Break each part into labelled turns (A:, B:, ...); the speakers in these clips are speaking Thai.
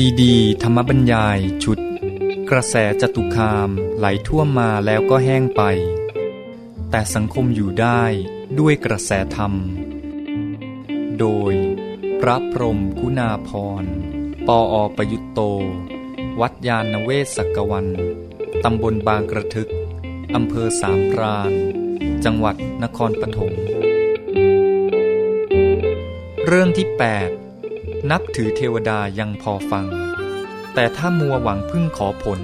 A: ซีดี ธรรมบรรยายชุด กระแสจตุคามไหลท่วมมาแล้วก็แห้งไป แต่สังคมอยู่ได้ด้วยกระแสธรรม โดย พระพรมกุณาพร ปออประยุตโต วัดยาณเวศกกวัน ตำบลบางกระทึก อำเภอสามพราน จังหวัดนครปฐมเรื่องที่ 8 นับถือเทวดายังพอฟัง แต่ถ้ามัวหวังพึ่งขอผล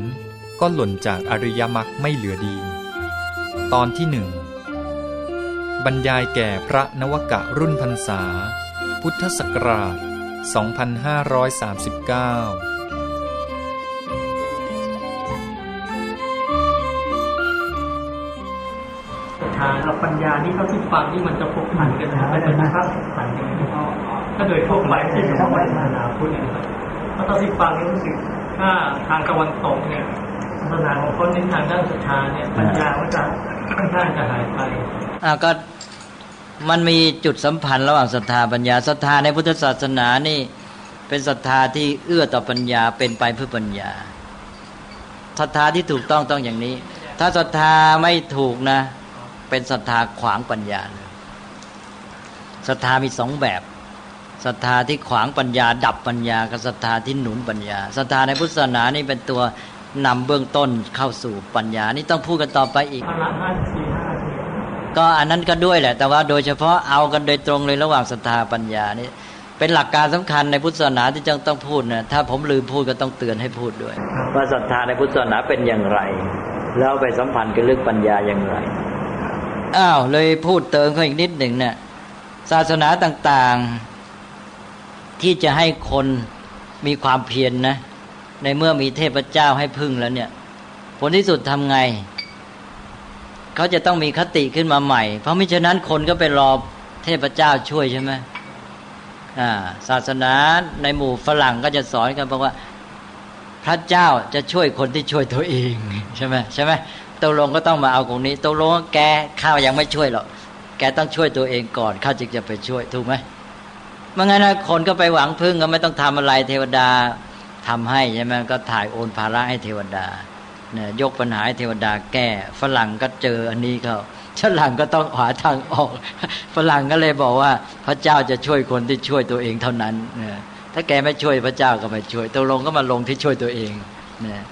A: ก็หล่นจากอริยมรรคไม่เหลือดี ตอนที่หนึ่งบรรยายแก่พระนวกะรุ่นพรรษา พุทธศักราช 2539
B: ทางเราปัญญาที่เขาที่ฟังที่มันจะพบผันกันนะมันจะนะครับผันกัน ถ้าโดยทั่วไปจะเฉพาะศาสนาพุทธนะครับเพราะตอนที่ฟังนี่รู้สึกถ้าทางตะวันตกเนี่ยศาสนาของเขาเน้นทางด้านศรัทธาเนี่ยปัญญาก็จะค่อนข้างจะหายไป
C: อ่าก็มันมีจุดสัมพันธ์ระหว่างศรัทธาปัญญาศรัทธาในพุทธศาสนานี่ เป็นศรัทธาที่เอื้อต่อปัญญาเป็นไปเพื่อปัญญาศรัทธาที่ถูกต้องต้องอย่างนี้ ถ้าศรัทธาไม่ถูกนะ เป็นศรัทธาขวางปัญญาเลยศรัทธามีสองแบบ ศรัทธาที่ขวางปัญญา ดับปัญญากับศรัทธาที่หนุนปัญญาศรัทธาในพุทธศาสนานี่เป็นตัวนำเบื้องต้นเข้าสู่ปัญญา นี่ต้องพูดกันต่อไปอีก
B: พละห้าสี่ห้าเนี่ย
C: ก็อันนั้นก็ด้วยแหละ แต่ว่าโดยเฉพาะเอากันโดยตรงเลยระหว่างศรัทธาปัญญานี่เป็นหลักการสำคัญในพุทธศาสนาที่จังต้องพูดนะถ้าผมลืมพูดก็ต้องเตือนให้พูดด้วยว่าศรัทธาในพุทธศาสนาเป็นอย่างไร แล้วไปสัมพันธ์กับเรื่องปัญญาอย่างไรอ้าวเลยพูดเติมเขาอีกนิดหนึ่งเนี่ยศาสนาต่างๆ ที่จะให้คนมีความเพียรนนะ ในเมื่อมีเทพเจ้าให้พึ่งแล้วเนี่ย ผลที่สุดทำไง เขาจะต้องมีคติขึ้นมาใหม่ เพราะมิฉะนั้นคนก็ไปรอเทพเจ้าช่วยใช่ไหมาศาสนาในหมู่ฝรั่งก็จะสอนกันบอกว่า พระเจ้าจะช่วยคนที่ช่วยตัวเองใช่ไหมใช่ไหมตกลงก็ต้องมาเอาตรงนี้ตกลงแกข้าวยังไม่ช่วยหรอกแกต้องช่วยตัวเองก่อนข้าจึงจะไปช่วยถูกไหม มื่อไงนะคนก็ไปหวังพึ่งก็ไม่ต้องทำอะไรเทวดาทำให้ใช่ไหมก็ถ่ายโอนภาระให้เทวดาเนี่ยยกปัญหาให้เทวดาแก้ฝรั่งก็เจออันนี้เขาฝรั่งก็ต้องหาทางออกฝรั่งก็เลยบอกว่า พระเจ้าจะช่วยคนที่ช่วยตัวเองเท่านั้นเนี่ยถ้าแกไม่ช่วยพระเจ้าก็ไม่ช่วยตกลงก็มาลงที่ช่วยตัวเองเนี่ย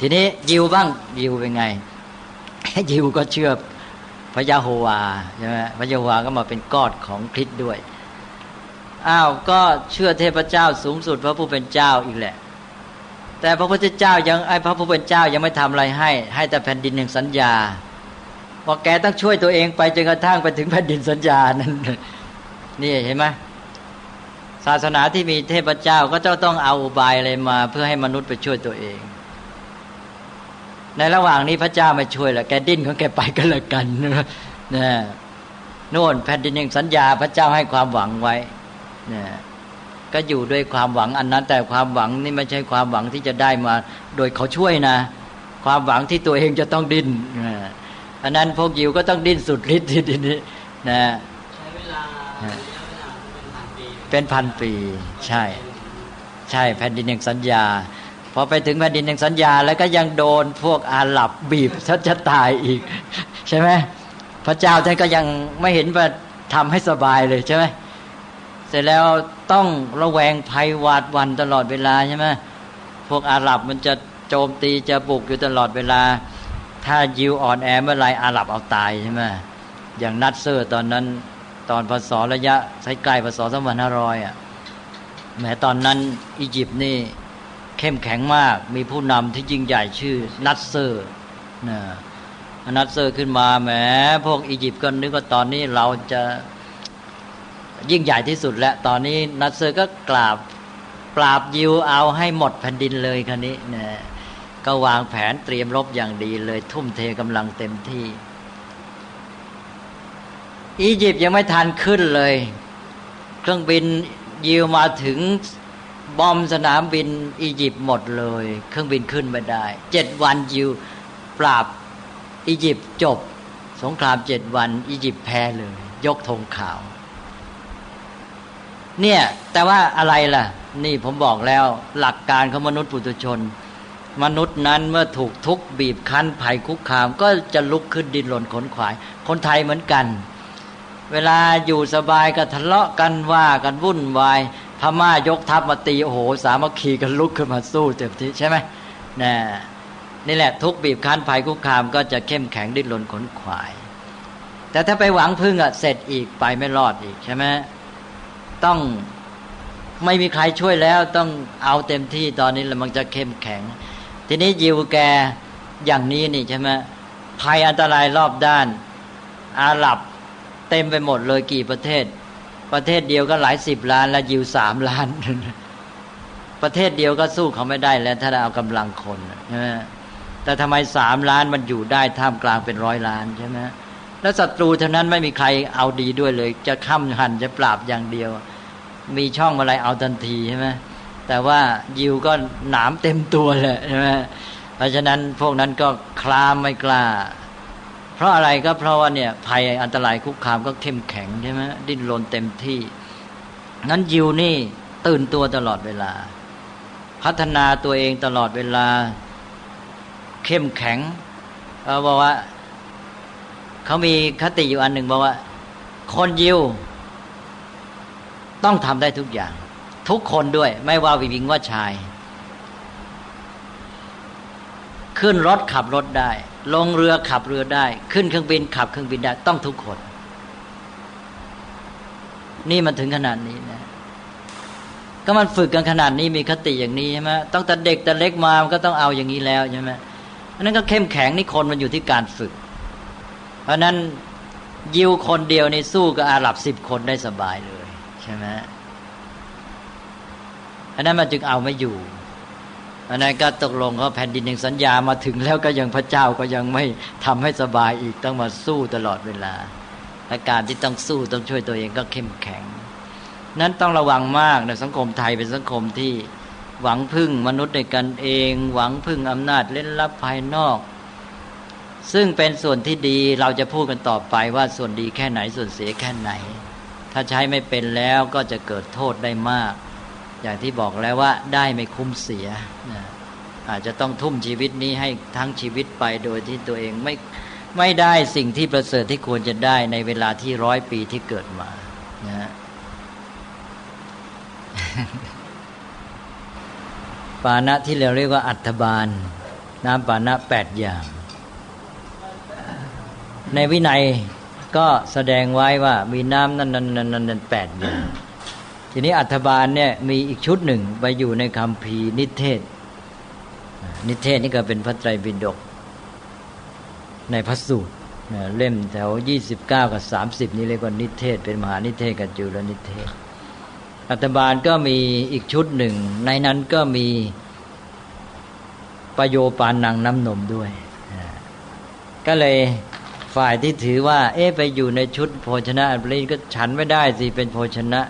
C: ทีนี้ยิวบ้างยิวเป็นไงยิวก็เชื่อพระยาโฮวาใช่ไหมพระยาโฮวาก็มาเป็นกอดของคริสต์ด้วย อ้าวก็เชื่อเทพเจ้าสูงสุดพระผู้เป็นเจ้าอีกแหละ แต่พระพุทธเจ้ายังไอพระผู้เป็นเจ้ายังไม่ทำอะไรให้ ให้แต่แผ่นดินแห่งสัญญาว่าแกต้องช่วยตัวเองไปจนกระทั่งไปถึงแผ่นดินสัญญานั้นนี่เห็นไหมศาสนาที่มีเทพเจ้าก็จะต้องเอาอุบายอะไรมา เพื่อให้มนุษย์ไปช่วยตัวเอง ในระหว่างนี้พระเจ้าไม่ช่วยละแกดิ้นของแกไปก็แล้วกันนะโน่นแผ่นดินแห่งสัญญา พระเจ้าให้ความหวังไว้ เนี่ยก็อยู่ด้วยความหวังอันนั้น แต่ความหวังนี่ไม่ใช่ความหวังที่จะได้มา โดยเขาช่วยนะ ความหวังที่ตัวเองจะต้องดิ้นอันนั้นพวกยิวก็ต้องดิ้นสุดฤทธิ์ทีนี้นะใช้เวลาเป็นพันปี ใช่ ใช่แผ่นดินแห่งสัญญาพอไปถึงแผ่นดินแห่งสัญญา แล้วก็ยังโดนพวกอาหรับบีบชัจะตายอีก ใช่ไหมพระเจ้าท่านก็ยังไม่เห็นว่าทำให้สบายเลยใช่ไหมเสร็จแล้วต้องระแวงภัยหวาดหวั่นตลอดเวลาใช่ไหมพวกอาหรับมันจะโจมตีจะบุกอยู่ตลอดเวลา ถ้ายิวอ่อนแอเมื่อไรอาหรับเอาตายใช่ไหมอย่างนัสเซอร์ตอนนั้นตอนพศระยะใช้ใกล้พศสองพันห้าร้อยอะแม้ตอนนั้นอียิปต์นี่เข้มแข็งมากมีผู้นำที่ยิ่งใหญ่ชื่อนัสเซอร์นะนัสเซอร์ขึ้นมาแหมพวกอียิปต์ก็นึกว่าตอนนี้เราจะ ยิ่งใหญ่ที่สุดแล้ว ตอนนี้นัดเซอร์ก็กราบปราบยิวเอาให้หมดแผ่นดินเลยคันนี้นะก็วางแผนเตรียมรบอย่างดีเลยทุ่มเทกำลังเต็มที่ อียิปต์ยังไม่ทันขึ้นเลย เครื่องบินยิวมาถึงบอมสนามบินอียิปต์หมดเลย เครื่องบินขึ้นไม่ได้เจ็ดวันยิวปราบอียิปต์จบ สงครามเจ็ดวัน อียิปต์แพ้เลย ยกธงขาว เนี่ยแต่ว่าอะไรล่ะ นี่ผมบอกแล้วหลักการของมนุษย์ปุถุชน มนุษย์นั้นเมื่อถูกทุกบีบคั้นภัยคุกคาม ก็จะลุกขึ้นดินหล่นขนขวาย คนไทยเหมือนกัน เวลาอยู่สบายก็ทะเลาะกันว่ากันวุ่นวายพม่ายกทัพมาตีโอ้โห สามัคคีกันลุกขึ้นมาสู้เต็มที่ใช่ไหมนี่นี่แหละ ทุกบีบคั้นภัยคุกคาม ก็จะเข้มแข็งดิ้นรนขนขวาย แต่ถ้าไปหวังพึ่งอะเสร็จอีกไปไม่รอดอีกใช่ไหม ต้องไม่มีใครช่วยแล้วต้องเอาเต็มที่ตอนนี้แล้วมันจะเข้มแข็ง ทีนี้ยิวแกอย่างนี้นี่ใช่ไหมภัยอันตรายรอบด้าน อาหรับเต็มไปหมดเลยกี่ประเทศ ประเทศเดียวก็หลายสิบล้านแล้วยิวสามล้าน ประเทศเดียวก็สู้เขาไม่ได้แล้วถ้าเอากำลังคนใช่ไหมแต่ทำไมสามล้านมันอยู่ได้ท่ามกลางเป็นร้อยล้านใช่ไหม แล้วศัตรูเท่านั้นไม่มีใครเอาดีด้วยเลย จะค้ำหันจะปราบอย่างเดียว มีช่องอะไรเอาทันทีใช่ไหมแต่ว่ายิวก็หนามเต็มตัวเลยใช่ไหมเพราะฉะนั้นพวกนั้นก็คลามไม่กล้า เพราะอะไรก็เพราะว่าเนี่ยภัยอันตรายคุกคามก็เข้มแข็งใช่ไหมดิ้นรนเต็มที่ นั้นยิวนี่ตื่นตัวตลอดเวลา พัฒนาตัวเองตลอดเวลา เข้มแข็งเขาบอกว่า เขามีคติอยู่อันหนึ่งบอกว่า คนยิว ต้องทำได้ทุกอย่าง ทุกคนด้วย ไม่ว่าวิวิงว่าชาย ขึ้นรถขับรถได้ ลงเรือขับเรือได้ ขึ้นเครื่องบินขับเครื่องบินได้ ต้องทุกคน นี่มันถึงขนาดนี้นะก็มันฝึกกันขนาดนี้มีคติอย่างนี้ใช่ไหมต้องแต่เด็กแต่เล็กมามันก็ต้องเอาอย่างนี้แล้วใช่ไหมอันนั้นก็เข้มแข็งนี่คนมันอยู่ที่การฝึก เพราะนั้นยิวคนเดียวในสู้กับอาหรับสิบคนได้สบายเลยใช่ไหมอันนั้นมันจึงเอาไม่อยู่อันนั้นก็ตกลงเขาแผ่นดินยังสัญญามาถึงแล้วก็ยังพระเจ้าก็ยังไม่ทำให้สบายอีกต้องมาสู้ตลอดเวลาอาการที่ต้องสู้ต้องช่วยตัวเองก็เข้มแข็ง นั้นต้องระวังมากในสังคมไทยเป็นสังคมที่หวังพึ่งมนุษย์ในกันเอง หวังพึ่งอำนาจเล่นลับภายนอก ซึ่งเป็นส่วนที่ดีเราจะพูดกันต่อไปว่าส่วนดีแค่ไหนส่วนเสียแค่ไหน ถ้าใช้ไม่เป็นแล้วก็จะเกิดโทษได้มาก อย่างที่บอกแล้วว่าได้ไม่คุ้มเสีย อาจจะต้องทุ่มชีวิตนี้ให้ทั้งชีวิตไปโดยที่ตัวเองไม่ไม่ได้สิ่งที่ประเสริฐที่ควรจะได้ในเวลาที่ร้อยปีที่เกิดมานะปานะที่เราเรียกว่าอัฐบาล น้ำปานะแปดอย่าง ในวินัยก็แสดงไว้ว่ามีน้ำนั่นนั่นนั่นนั่นแปดอย่างทีนี้อัฐบาลเนี่ยมีอีกชุดหนึ่งไปอยู่ในคำพีนิเทศ นิเทศนี่ก็เป็นพระไตรปิฎกในพระสูตรเล่มแถวยี่สิบเก้ากับสามสิบนี่เรียกว่านิเทศ เป็นมหานิเทศกับจุลนิเทศ อัตบาลก็มีอีกชุดหนึ่ง ในนั้นก็มีประโยปานนางน้ำนมด้วย ก็เลย ฝ่ายที่ถือว่า เอ๊ะไปอยู่ในชุดโภชนะอันนี้ก็ฉันไม่ได้สิเป็นโภชนะ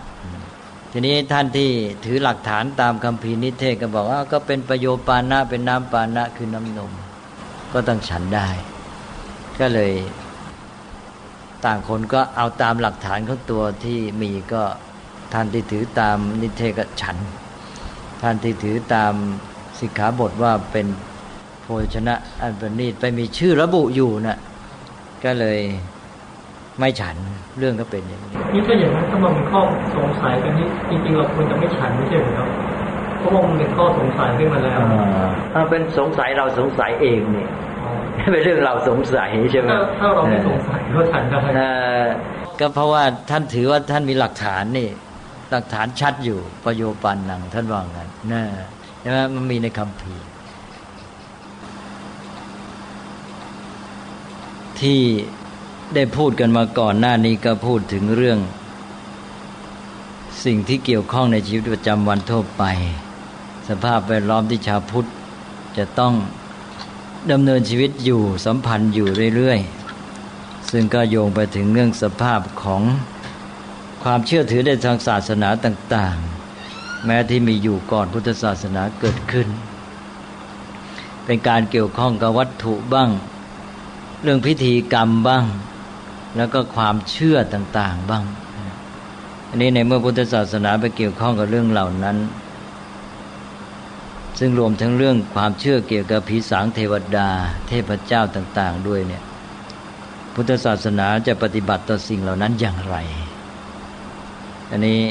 C: ทีนี้ท่านที่ถือหลักฐานตามคำพีนิเทศก็บอกว่าก็เป็นประโยปานะเป็นน้ำปานะคือน้ำนม ก็ต้องฉันได้ ก็เลย ต่างคนก็เอาตามหลักฐานของตัวที่มีก็ท่านที่ถือตามนิเทศก็ฉัน ท่านที่ถือตามสิกขาบทว่าเป็นโภชนะอันประณีตไปมีชื่อระบุอยู่นะ่ะ ก็เลยไม่ฉันเรื่องก็เป็นอย่างนี้
B: นี่ก็อย่างนั้นถ้ามันมีข้อสงสัยกันนี้จริงๆเราควรจะไม่ฉันไม่ใช่หรือครับเพราะว่ามันเป็นข้อสงสัยขึ้นมาแล้ว
C: ถ้าเป็นสงสัยเราสงสัยเองนี่เป็นเรื่องเราสงสัยใช่ไหม
B: ถ้าเราไม่สงสัยก็ฉันได้
C: ก็เพราะว่าท่านถือว่าท่านมีหลักฐานนี่ หลักฐานชัดอยู่ประโยปันนังท่านว่างั้นนะใช่ไหมมันมีในคำพี ที่ได้พูดกันมาก่อนหน้านี้ก็พูดถึงเรื่อง สิ่งที่เกี่ยวข้องในชีวิตประจำวันทั่วไป สภาพแวดล้อมที่ชาวพุทธจะต้องดำเนินชีวิตอยู่สัมพันธ์อยู่เรื่อยๆ ซึ่งก็โยงไปถึงเรื่องสภาพของความเชื่อถือในทางศาสนาต่างๆ แม้ที่มีอยู่ก่อนพุทธศาสนาเกิดขึ้น เป็นการเกี่ยวข้องกับวัตถุบ้าง เรื่องพิธีกรรมบ้าง แล้วก็ความเชื่อต่างๆบ้าง อันนี้ในเมื่อพุทธศาสนาไปเกี่ยวข้องกับเรื่องเหล่านั้น ซึ่งรวมทั้งเรื่องความเชื่อเกี่ยวกับผีสางเทวดา เทพเจ้าต่าง ๆ ด้วยเนี่ย พุทธศาสนาจะปฏิบัติต่อสิ่งเหล่านั้นอย่างไร อันนี้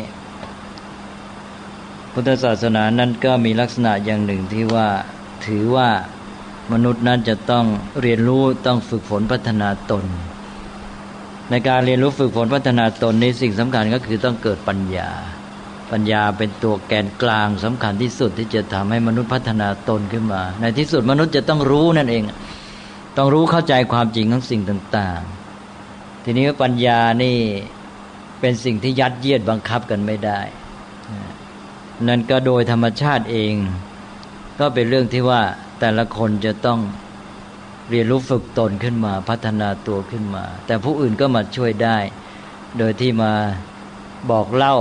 C: พุทธศาสนานั้นก็มีลักษณะอย่างหนึ่งที่ว่าถือว่า มนุษย์นั้นจะต้องเรียนรู้ต้องฝึกฝนพัฒนาตน ในการเรียนรู้ฝึกฝนพัฒนาตนนี้สิ่งสำคัญก็คือต้องเกิดปัญญา ปัญญาเป็นตัวแกนกลางสำคัญที่สุดที่จะทำให้มนุษย์พัฒนาตนขึ้นมา ในที่สุดมนุษย์จะต้องรู้นั่นเอง ต้องรู้เข้าใจความจริงของสิ่งต่างๆ ทีนี้ปัญญานี่เป็นสิ่งที่ยัดเยียดบังคับกันไม่ได้ นั่นก็โดยธรรมชาติเอง ก็เป็นเรื่องที่ว่า แต่ละคนจะต้องเรียนรู้ฝึกตนขึ้นมาพัฒนาตัวขึ้นมา แต่ผู้อื่นก็มาช่วยได้ โดยที่มาบอกเล่า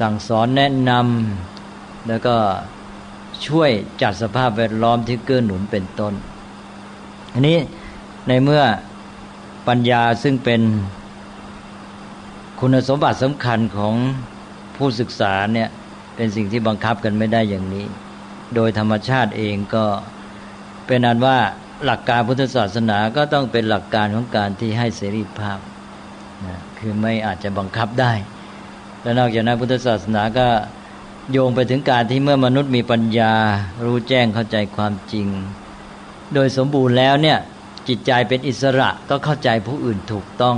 C: สั่งสอนแนะนำแล้วก็ช่วยจัดสภาพแวดล้อมที่เกื้อหนุนเป็นต้นอันนี้ในเมื่อปัญญาซึ่งเป็นคุณสมบัติสำคัญของผู้ศึกษาเนี่ยเป็นสิ่งที่บังคับกันไม่ได้อย่างนี้ โดยธรรมชาติเองก็เป็นอันว่าหลักการพุทธศาสนาก็ต้องเป็นหลักการของการที่ให้เสรีภาพนะคือไม่อาจจะบังคับได้ และนอกจากนั้นพุทธศาสนาก็โยงไปถึงการที่เมื่อมนุษย์มีปัญญา รู้แจ้งเข้าใจความจริง โดยสมบูรณ์แล้วเนี่ยจิตใจเป็นอิสระก็เข้าใจผู้อื่นถูกต้อง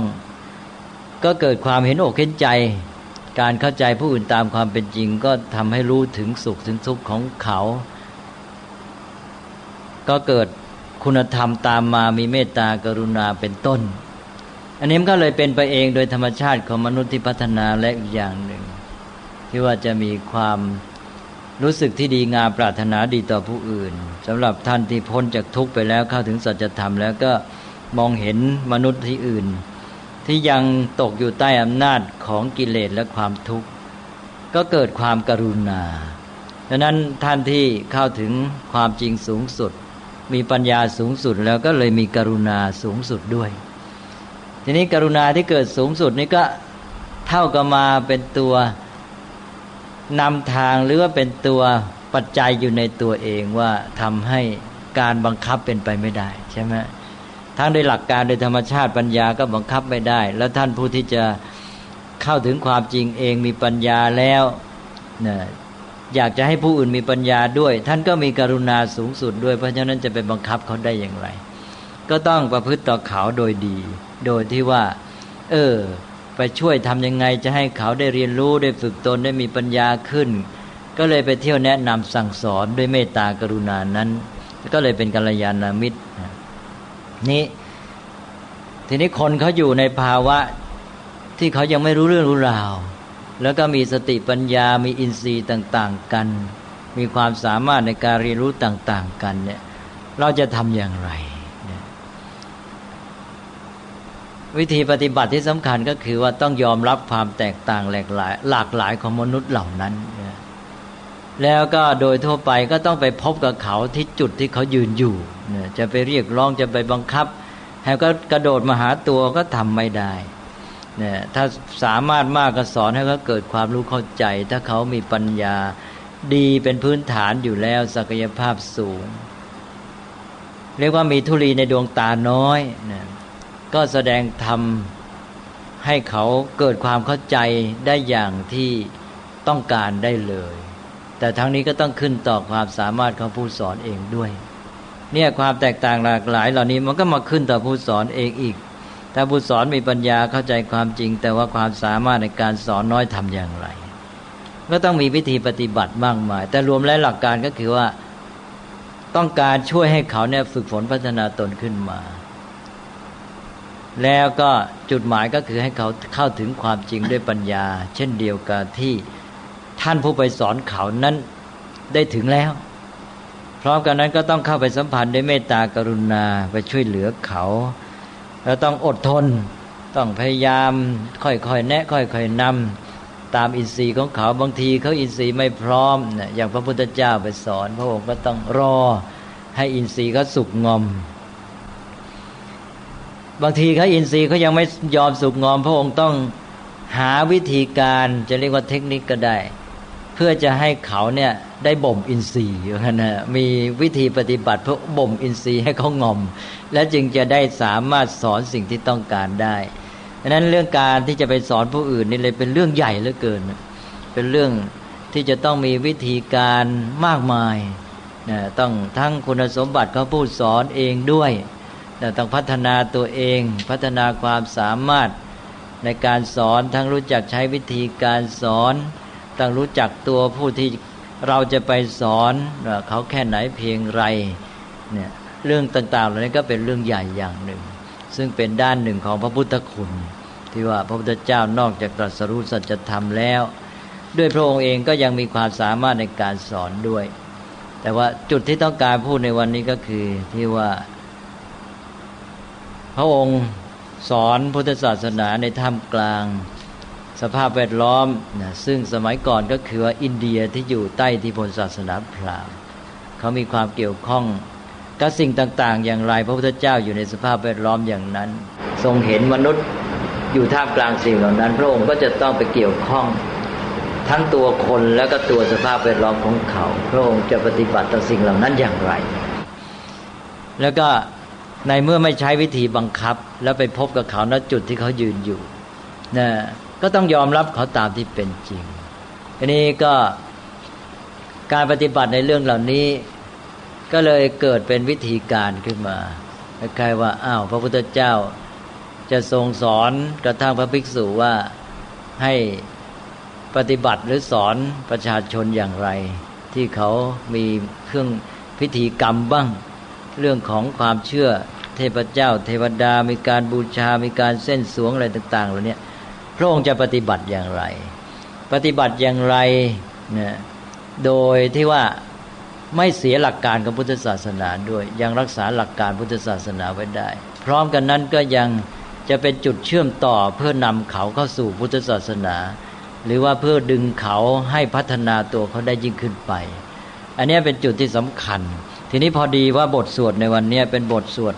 C: ก็เกิดความเห็นอกเห็นใจ การเข้าใจผู้อื่นตามความเป็นจริง ก็ทำให้รู้ถึงสุขถึงทุกข์ของเขา ก็เกิดคุณธรรมตามมามีเมตตากรุณาเป็นต้น อันนี้มันก็เลยเป็นไปเองโดยธรรมชาติของมนุษย์ที่พัฒนาและอีกอย่างหนึ่ง ที่ว่าจะมีความรู้สึกที่ดีงามปรารถนาดีต่อผู้อื่นสำหรับท่านที่พ้นจากทุกข์ไปแล้วเข้าถึงสัจธรรมแล้วก็มองเห็นมนุษย์ที่อื่น ที่ยังตกอยู่ใต้อำนาจของกิเลสและความทุกข์ ก็เกิดความกรุณาดังนั้นท่านที่เข้าถึงความจริงสูงสุด มีปัญญาสูงสุดแล้วก็เลยมีกรุณาสูงสุดด้วย ทีนี้กรุณาที่เกิดสูงสุดนี้ก็เท่ากับมาเป็นตัวนำทางหรือว่าเป็นตัวปัจจัยอยู่ในตัวเองว่าทำให้การบังคับเป็นไปไม่ได้ใช่ไหม ทั้งโดยหลักการโดยธรรมชาติปัญญาก็บังคับไม่ได้ แล้วท่านผู้ที่จะเข้าถึงความจริงเองมีปัญญาแล้วนะอยากจะให้ผู้อื่นมีปัญญาด้วย ท่านก็มีกรุณาสูงสุดด้วย เพราะฉะนั้นจะไปบังคับเขาได้อย่างไร ก็ต้องประพฤติต่อเขาโดยดี โดยที่ว่า เออ ไปช่วยทำยังไงจะให้เขาได้เรียนรู้ได้ฝึกตนได้มีปัญญาขึ้น ก็เลยไปเที่ยวแนะนำสั่งสอนด้วยเมตตากรุณานั้น ก็เลยเป็นกัลยาณมิตร นี้ ทีนี้คนเขาอยู่ในภาวะที่เขายังไม่รู้เรื่องรู้ราว แล้วก็มีสติปัญญามีอินทรีย์ต่าง ๆ กัน มีความสามารถในการเรียนรู้ต่าง ๆ กันเนี่ยเราจะทำอย่างไร วิธีปฏิบัติที่สำคัญก็คือว่าต้องยอมรับความแตกต่างหลากหลายหลากหลายของมนุษย์เหล่านั้น แล้วก็โดยทั่วไปก็ต้องไปพบกับเขาที่จุดที่เขายืนอยู่จะไปเรียกร้องจะไปบังคับให้ก็กระโดดมาหาตัวก็ทำไม่ได้เนี่ยถ้าสามารถมากก็สอนให้เขาเกิดความรู้เข้าใจ ถ้าเขามีปัญญาดีเป็นพื้นฐานอยู่แล้วศักยภาพสูง เรียกว่ามีทุลีในดวงตาน้อยนก็แสดงธรรมให้เขาเกิดความเข้าใจได้อย่างที่ต้องการได้เลย แต่ทั้งนี้ก็ต้องขึ้นต่อความสามารถของผู้สอนเองด้วย เนี่ยความแตกต่างหลากหลาย เหล่านี้มันก็มาขึ้นต่อผู้สอนเองอีก ถ้าผู้สอนมีปัญญาเข้าใจความจริง แต่ว่าความสามารถในการสอนน้อยทำอย่างไร ก็ต้องมีวิธีปฏิบัติมากมาย แต่รวมแล้วหลักการก็คือว่าต้องการช่วยให้เขาเนี่ยฝึกฝนพัฒนาตนขึ้นมา แล้วก็จุดหมายก็คือให้เขาเข้าถึงความจริงด้วยปัญญา เช่นเดียวกับที่ ท่านผู้ไปสอนเขานั้นได้ถึงแล้ว พร้อมกันนั้นก็ต้องเข้าไปสัมพันธ์ด้วยเมตตากรุณาไปช่วยเหลือเขาแล้วต้องอดทน ต้องพยายามค่อยๆแนะ ค่อยๆนำตามอินทรีย์ของเขาบางทีเขาอินทรีย์ไม่พร้อมอย่างพระพุทธเจ้าไปสอน พระองค์ก็ต้องรอให้อินทรีย์เขาสุกงอม บางทีเขาอินทรีย์เขายังไม่ยอมสุกงอม พระองค์ต้องหาวิธีการจะเรียกว่าเทคนิคก็ได้ พื่อจะให้เขาเนี่ยได้บ่มอินทรีย์นะมีวิธีปฏิบัติเพื่อบ่มอินทรีย์ให้เขางอม และจึงจะได้สามารถสอนสิ่งที่ต้องการได้ดังนั้นเรื่องการที่จะไปสอนผู้อื่นนี่เลยเป็นเรื่องใหญ่เหลือเกิน เป็นเรื่องที่จะต้องมีวิธีการมากมายนะต้องทั้งคุณสมบัติเขาผู้สอนเองด้วยนะต้องพัฒนาตัวเอง พัฒนาความสามารถในการสอนทั้งรู้จักใช้วิธีการสอน ต้องรู้จักตัวผู้ที่เราจะไปสอนเขาแค่ไหนเพียงไรเนี่ยเรื่องต่างๆเหล่านี้ก็เป็นเรื่องใหญ่อย่างหนึ่ง ซึ่งเป็นด้านหนึ่งของพระพุทธคุณ ที่ว่าพระพุทธเจ้านอกจากตรัสรู้สัจธรรมแล้ว ด้วยพระองค์เองก็ยังมีความสามารถในการสอนด้วย แต่ว่าจุดที่ต้องการพูดในวันนี้ก็คือที่ว่า พระองค์สอนพุทธศาสนาในท่ามกลาง สภาพแวดล้อมนะซึ่งสมัยก่อนก็คือว่าอินเดียที่อยู่ใต้ที่พลศาสนาพราหมณ์เขามีความเกี่ยวข้องกับสิ่งต่าง ๆ อย่างไรพระพุทธเจ้าอยู่ในสภาพแวดล้อมอย่างนั้น ทรงเห็นมนุษย์อยู่ท่ามกลางสิ่งเหล่านั้น พระองค์ก็จะต้องไปเกี่ยวข้อง ทั้งตัวคนแล้วก็ตัวสภาพแวดล้อมของเขา พระองค์จะปฏิบัติต่อสิ่งเหล่านั้นอย่างไร แล้วก็ในเมื่อไม่ใช้วิธีบังคับ แล้วไปพบกับเขาณจุดที่เขายืนอยู่นะ ก็ต้องยอมรับเขาตามที่เป็นจริงอันนี้ก็การปฏิบัติในเรื่องเหล่านี้ ก็เลยเกิดเป็นวิธีการขึ้นมาคล้ายๆว่าอ้าวพระพุทธเจ้าจะทรงสอนกระทั่งพระภิกษุว่าให้ปฏิบัติหรือสอนประชาชนอย่างไร ที่เขามีเครื่องพิธีกรรมบ้าง เรื่องของความเชื่อเทพเจ้า เทวดามีการบูชา มีการเส้นสวงอะไรต่าง ๆ เหล่านี้ พระองค์จะปฏิบัติอย่างไร ปฏิบัติอย่างไรเนี่ยโดยที่ว่าไม่เสียหลักการของพุทธศาสนาด้วย ยังรักษาหลักการพุทธศาสนาไว้ได้ พร้อมกันนั้นก็ยังจะเป็นจุดเชื่อมต่อเพื่อนำเขาเข้าสู่พุทธศาสนา หรือว่าเพื่อดึงเขาให้พัฒนาตัวเขาได้ยิ่งขึ้นไป อันนี้เป็นจุดที่สำคัญ ทีนี้พอดีว่าบทสวดในวันนี้เป็นบทสวด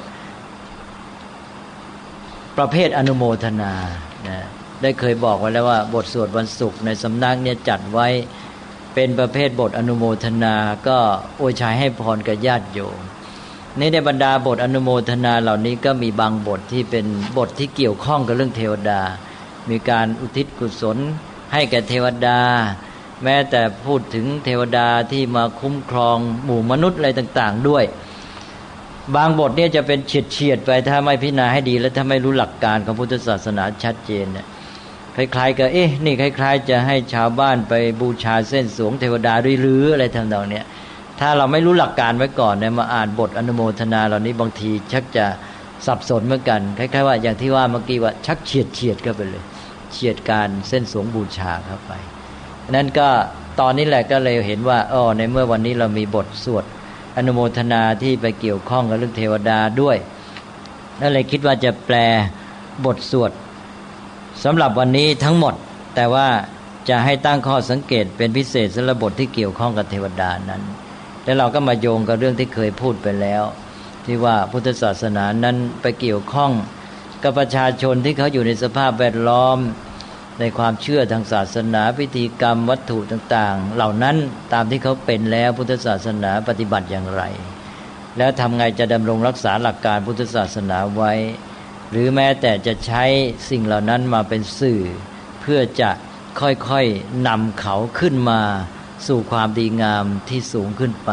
C: ประเภทอนุโมทนานะ ได้เคยบอกไว้แล้วว่า บทสวดวันศุกร์ในสำนักเนี่ยจัดไว้เป็นประเภทบทอนุโมทนา ก็อวยชัยให้พรกับญาติโยมในในบรรดาบทอนุโมทนาเหล่านี้ก็มีบางบทที่เป็นบทที่เกี่ยวข้องกับเรื่องเทวดา มีการอุทิศกุศลให้แก่เทวดา แม้แต่พูดถึงเทวดาที่มาคุ้มครองหมู่มนุษย์อะไรต่างๆด้วย บางบทเนี่ยจะเป็นเฉียดเฉียดไปถ้าไม่พิจารณาให้ดี และถ้าไม่รู้หลักการของพุทธศาสนาชัดเจนเนี่ย คล้ายๆกับเอ๊ะนี่คล้าย ๆ จะให้ชาวบ้านไปบูชาเส้นสวงเทวดาด้วยหรืออะไรทำนองเนี้ยถ้าเราไม่รู้หลักการไว้ก่อนเนี่ยมาอ่านบทอนุโมทนาเหล่านี้บางทีชักจะสับสนเหมือนกันคล้ายๆว่าอย่างที่ว่าเมื่อกี้ว่าชักเฉียดเฉียดเข้าไปเลย เฉียดการเส้นสวงบูชาเข้าไปนั้นก็ตอนนี้แหละก็เลยเห็นว่าอ๋อในเมื่อวันนี้เรามีบทสวดอนุโมทนาที่ไปเกี่ยวข้องกับเรื่องเทวดาด้วยนั่นเลยคิดว่าจะแปลบทสวด สำหรับวันนี้ทั้งหมด แต่ว่าจะให้ตั้งข้อสังเกตเป็นพิเศษสำหรับบทที่เกี่ยวข้องกับเทวดานั้น แล้วเราก็มาโยงกับเรื่องที่เคยพูดไปแล้ว ที่ว่าพุทธศาสนานั้นไปเกี่ยวข้องกับประชาชนที่เขาอยู่ในสภาพแวดล้อม ในความเชื่อทางศาสนาพิธีกรรมวัตถุต่างๆ เหล่านั้นตามที่เขาเป็นแล้วพุทธศาสนาปฏิบัติอย่างไร แล้วทำไงจะดำรงรักษาหลักการพุทธศาสนาไว้ หรือแม้แต่จะใช้สิ่งเหล่านั้นมาเป็นสื่อ เพื่อจะค่อยๆนำเขาขึ้นมาสู่ความดีงามที่สูงขึ้นไป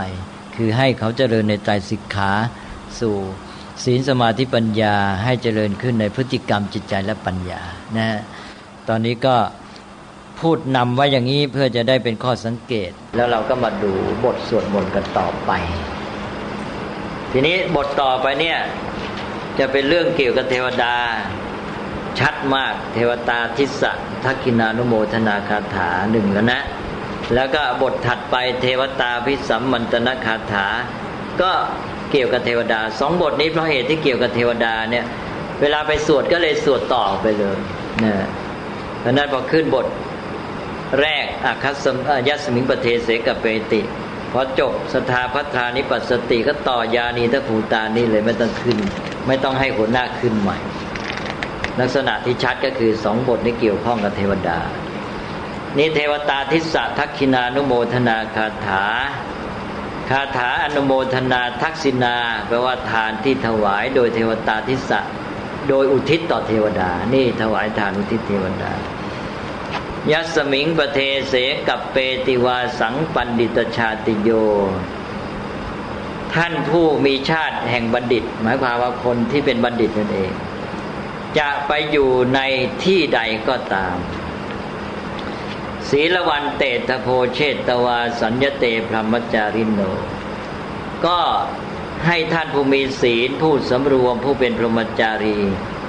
C: คือให้เขาเจริญในใจสิกขาสู่ศีลสมาธิปัญญาให้เจริญขึ้นในพฤติกรรมจิตใจและปัญญานะตอนนี้ก็พูดนำไว้อย่างนี้เพื่อจะได้เป็นข้อสังเกต แล้วเราก็มาดูบทสวดมนต์กันต่อไป ทีนี้บทต่อไปเนี่ย จะเป็นเรื่องเกี่ยวกับเทวดา ชัดมากเทวตาทิสะทักกินานุโมทนาคาถาหนึ่งแล้วนะ แล้วก็บทถัดไปเทวตาพิสัมมันตนาคาถา ก็เกี่ยวกับเทวดาสองบทนี้เพราะเหตุที่เกี่ยวกับเทวดาเนี่ย เวลาไปสวดก็เลยสวดต่อไปเลยนะเพราะนั้นพอขึ้นบทแรกอาคัสยัสมิงปเทเสกเปติพอจบสถาพัฒานิปัสสติก็ต่อยานีทภูตานี่เลยไม่ต้องขึ้น ไม่ต้องให้หัวหน้าขึ้นใหม่ ลักษณะที่ชัดก็คือสองบทนี้เกี่ยวข้องกับเทวดา นี่เทวตาทิสะทักขินานุโมทนาคาถาคาถาอนุโมทนาทักษินาแปลว่าทานที่ถวายโดยเทวตาทิสะโดยอุทิศต่อเทวดา นี่ถวายทานอุทิศเทวดา ยัสมิงประเทเสกับเปติวาสังปันดิตชาติโย ท่านผู้มีชาติแห่งบัณฑิต หมายความว่าคนที่เป็นบัณฑิตนั่นเอง จะไปอยู่ในที่ใดก็ตามศีลวันเตตโพเชตวา สัญญเตพรหมจาริโน ก็ให้ท่านผู้มีศีลผู้สำรวมผู้เป็นพรหมจารี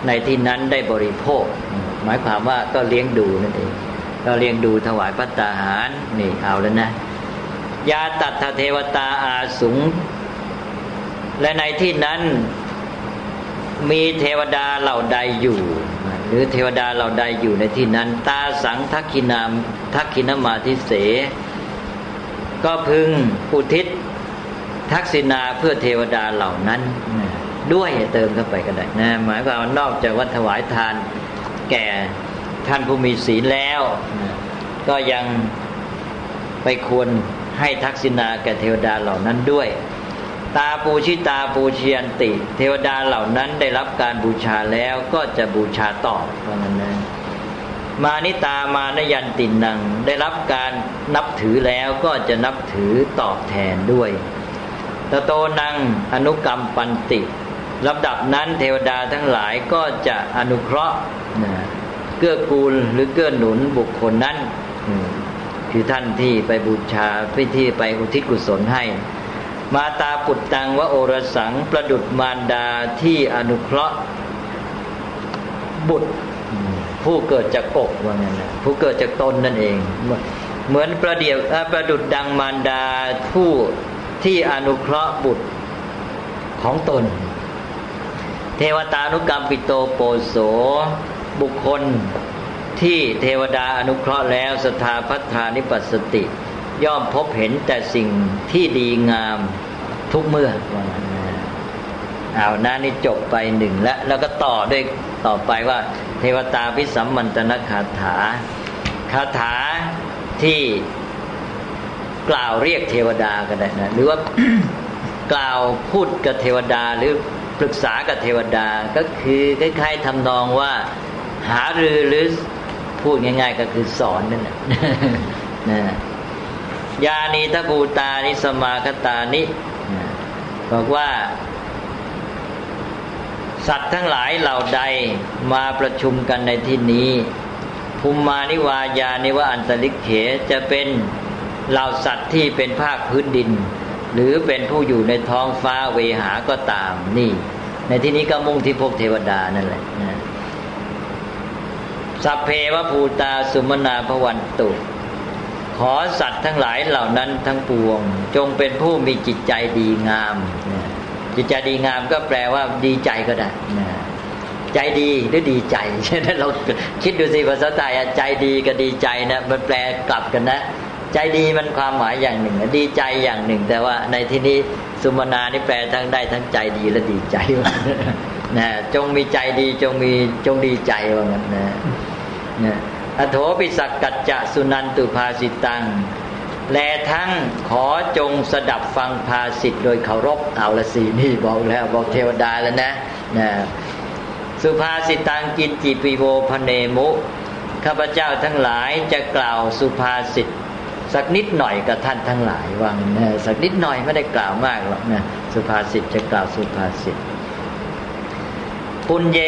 C: ในที่นั้นได้บริโภค หมายความว่าก็เลี้ยงดูนั่นเองก็เลี้ยงดูถวายพัตตาหาร นี่เอาแล้วนะ ยาตัทเทวตาอาสุง และในที่นั้นมีเทวดาเหล่าใดอยู่ หรือเทวดาเหล่าใดอยู่ในที่นั้น ตาสังทักขินามทักขินามาทิเส ก็พึงอุทิศทักษิณาเพื่อเทวดาเหล่านั้น ด้วยเติมเข้าไปก็ได้นะหมายความว่านอกจากวัดถวายทานแก่ท่านผู้มีศีลแล้ว ก็ยังไปควรให้ทักษิณาแก่เทวดาเหล่านั้นด้วย ตาปูชิตาปูเชียนติ เทวดาเหล่านั้นได้รับการบูชาแล้วก็จะบูชาต่อเพราะนั้นนะมานิตามานยันตินัง ได้รับการนับถือแล้วก็จะนับถือตอบแทนด้วยตโตนังอนุกรรมปันติลำดับนั้นเทวดาทั้งหลายก็จะอนุเคราะห์เกื้อกูลหรือเกื้อหนุนบุคคลนั้นคือท่านที่ไปบูชาพิธีไปอุทิศกุศลให้ มาตาปุตตังวโอรสัง ประดุดมารดาที่อนุเคราะห์บุตร ผู้เกิดจากอกว่างั้นนะผู้เกิดจากตนนั่นเอง เหมือนประเดียวประดุดดังมารดาผู้ที่อนุเคราะห์บุตรของตน เทวตานุกรรมปิโตโปโสบุคคลที่เทวดาอนุเคราะห์แล้วสถาพัฒานิปัสสติ ย่อมพบเห็นแต่สิ่งที่ดีงามทุกเมื่อเอาหน้านี่จบไปหนึ่งแล้ว แล้วก็ต่อด้วยต่อไปว่า เทวตาพิสัมมันตนคาถา คาถาที่กล่าวเรียกเทวดาก็ได้นะหรือว่ากล่าวพูดกับเทวดาหรือปรึกษากับเทวดาก็คือคล้ายๆทำนองว่า หารือหรือพูดง่าย ๆ ก็คือสอนนั่นแหละนะ ยานีทบูตานิสมาคตานิบอกว่า สัตว์ทั้งหลายเหล่าใดมาประชุมกันในที่นี้ภูมิมานิวายานิวะอันตริกเขจะเป็นเหล่าสัตว์ที่เป็นภาคพื้นดิน หรือเป็นผู้อยู่ในท้องฟ้าเวหาก็ตามนี่ ในที่นี้ก็มุ่งที่พวกเทวดานั่นแหละนะสัพเพวภูตาสุมนาพวันตุ ขอสัตว์ทั้งหลายเหล่านั้นทั้งปวง จงเป็นผู้มีจิตใจดีงาม จิตใจดีงามก็แปลว่าดีใจก็ได้ใจดีหรือดีใจใช่ไหมเราคิดดูสิภาษาไทยใจดีกับดีใจนะมันแปลกลับกันนะ ใจดีมันความหมายอย่างหนึ่งดีใจอย่างหนึ่ง แต่ว่าในที่นี้สุมาณานี่แปลทั้งได้ทั้งใจดีและดีใจว่านะจงมีใจดีจงมีจงดีใจว่างั้นนะนะ อโถปิสักกัจจะสุนันตุภาสิตัง แลทั้งขอจงสดับฟังภาสิทธ์โดยเคารพเอาละสีนี่บอกแล้วบอกเทวดาแล้วนะนะสุภาสิตังกินจิปิโวพเนมุ ข้าพเจ้าทั้งหลายจะกล่าวสุภาษิตสักนิดหน่อยกับท่านทั้งหลายวังนะสักนิดหน่อยไม่ได้กล่าวมากหรอกนะสุภาษิตจะกล่าวสุภาษิตปุญเย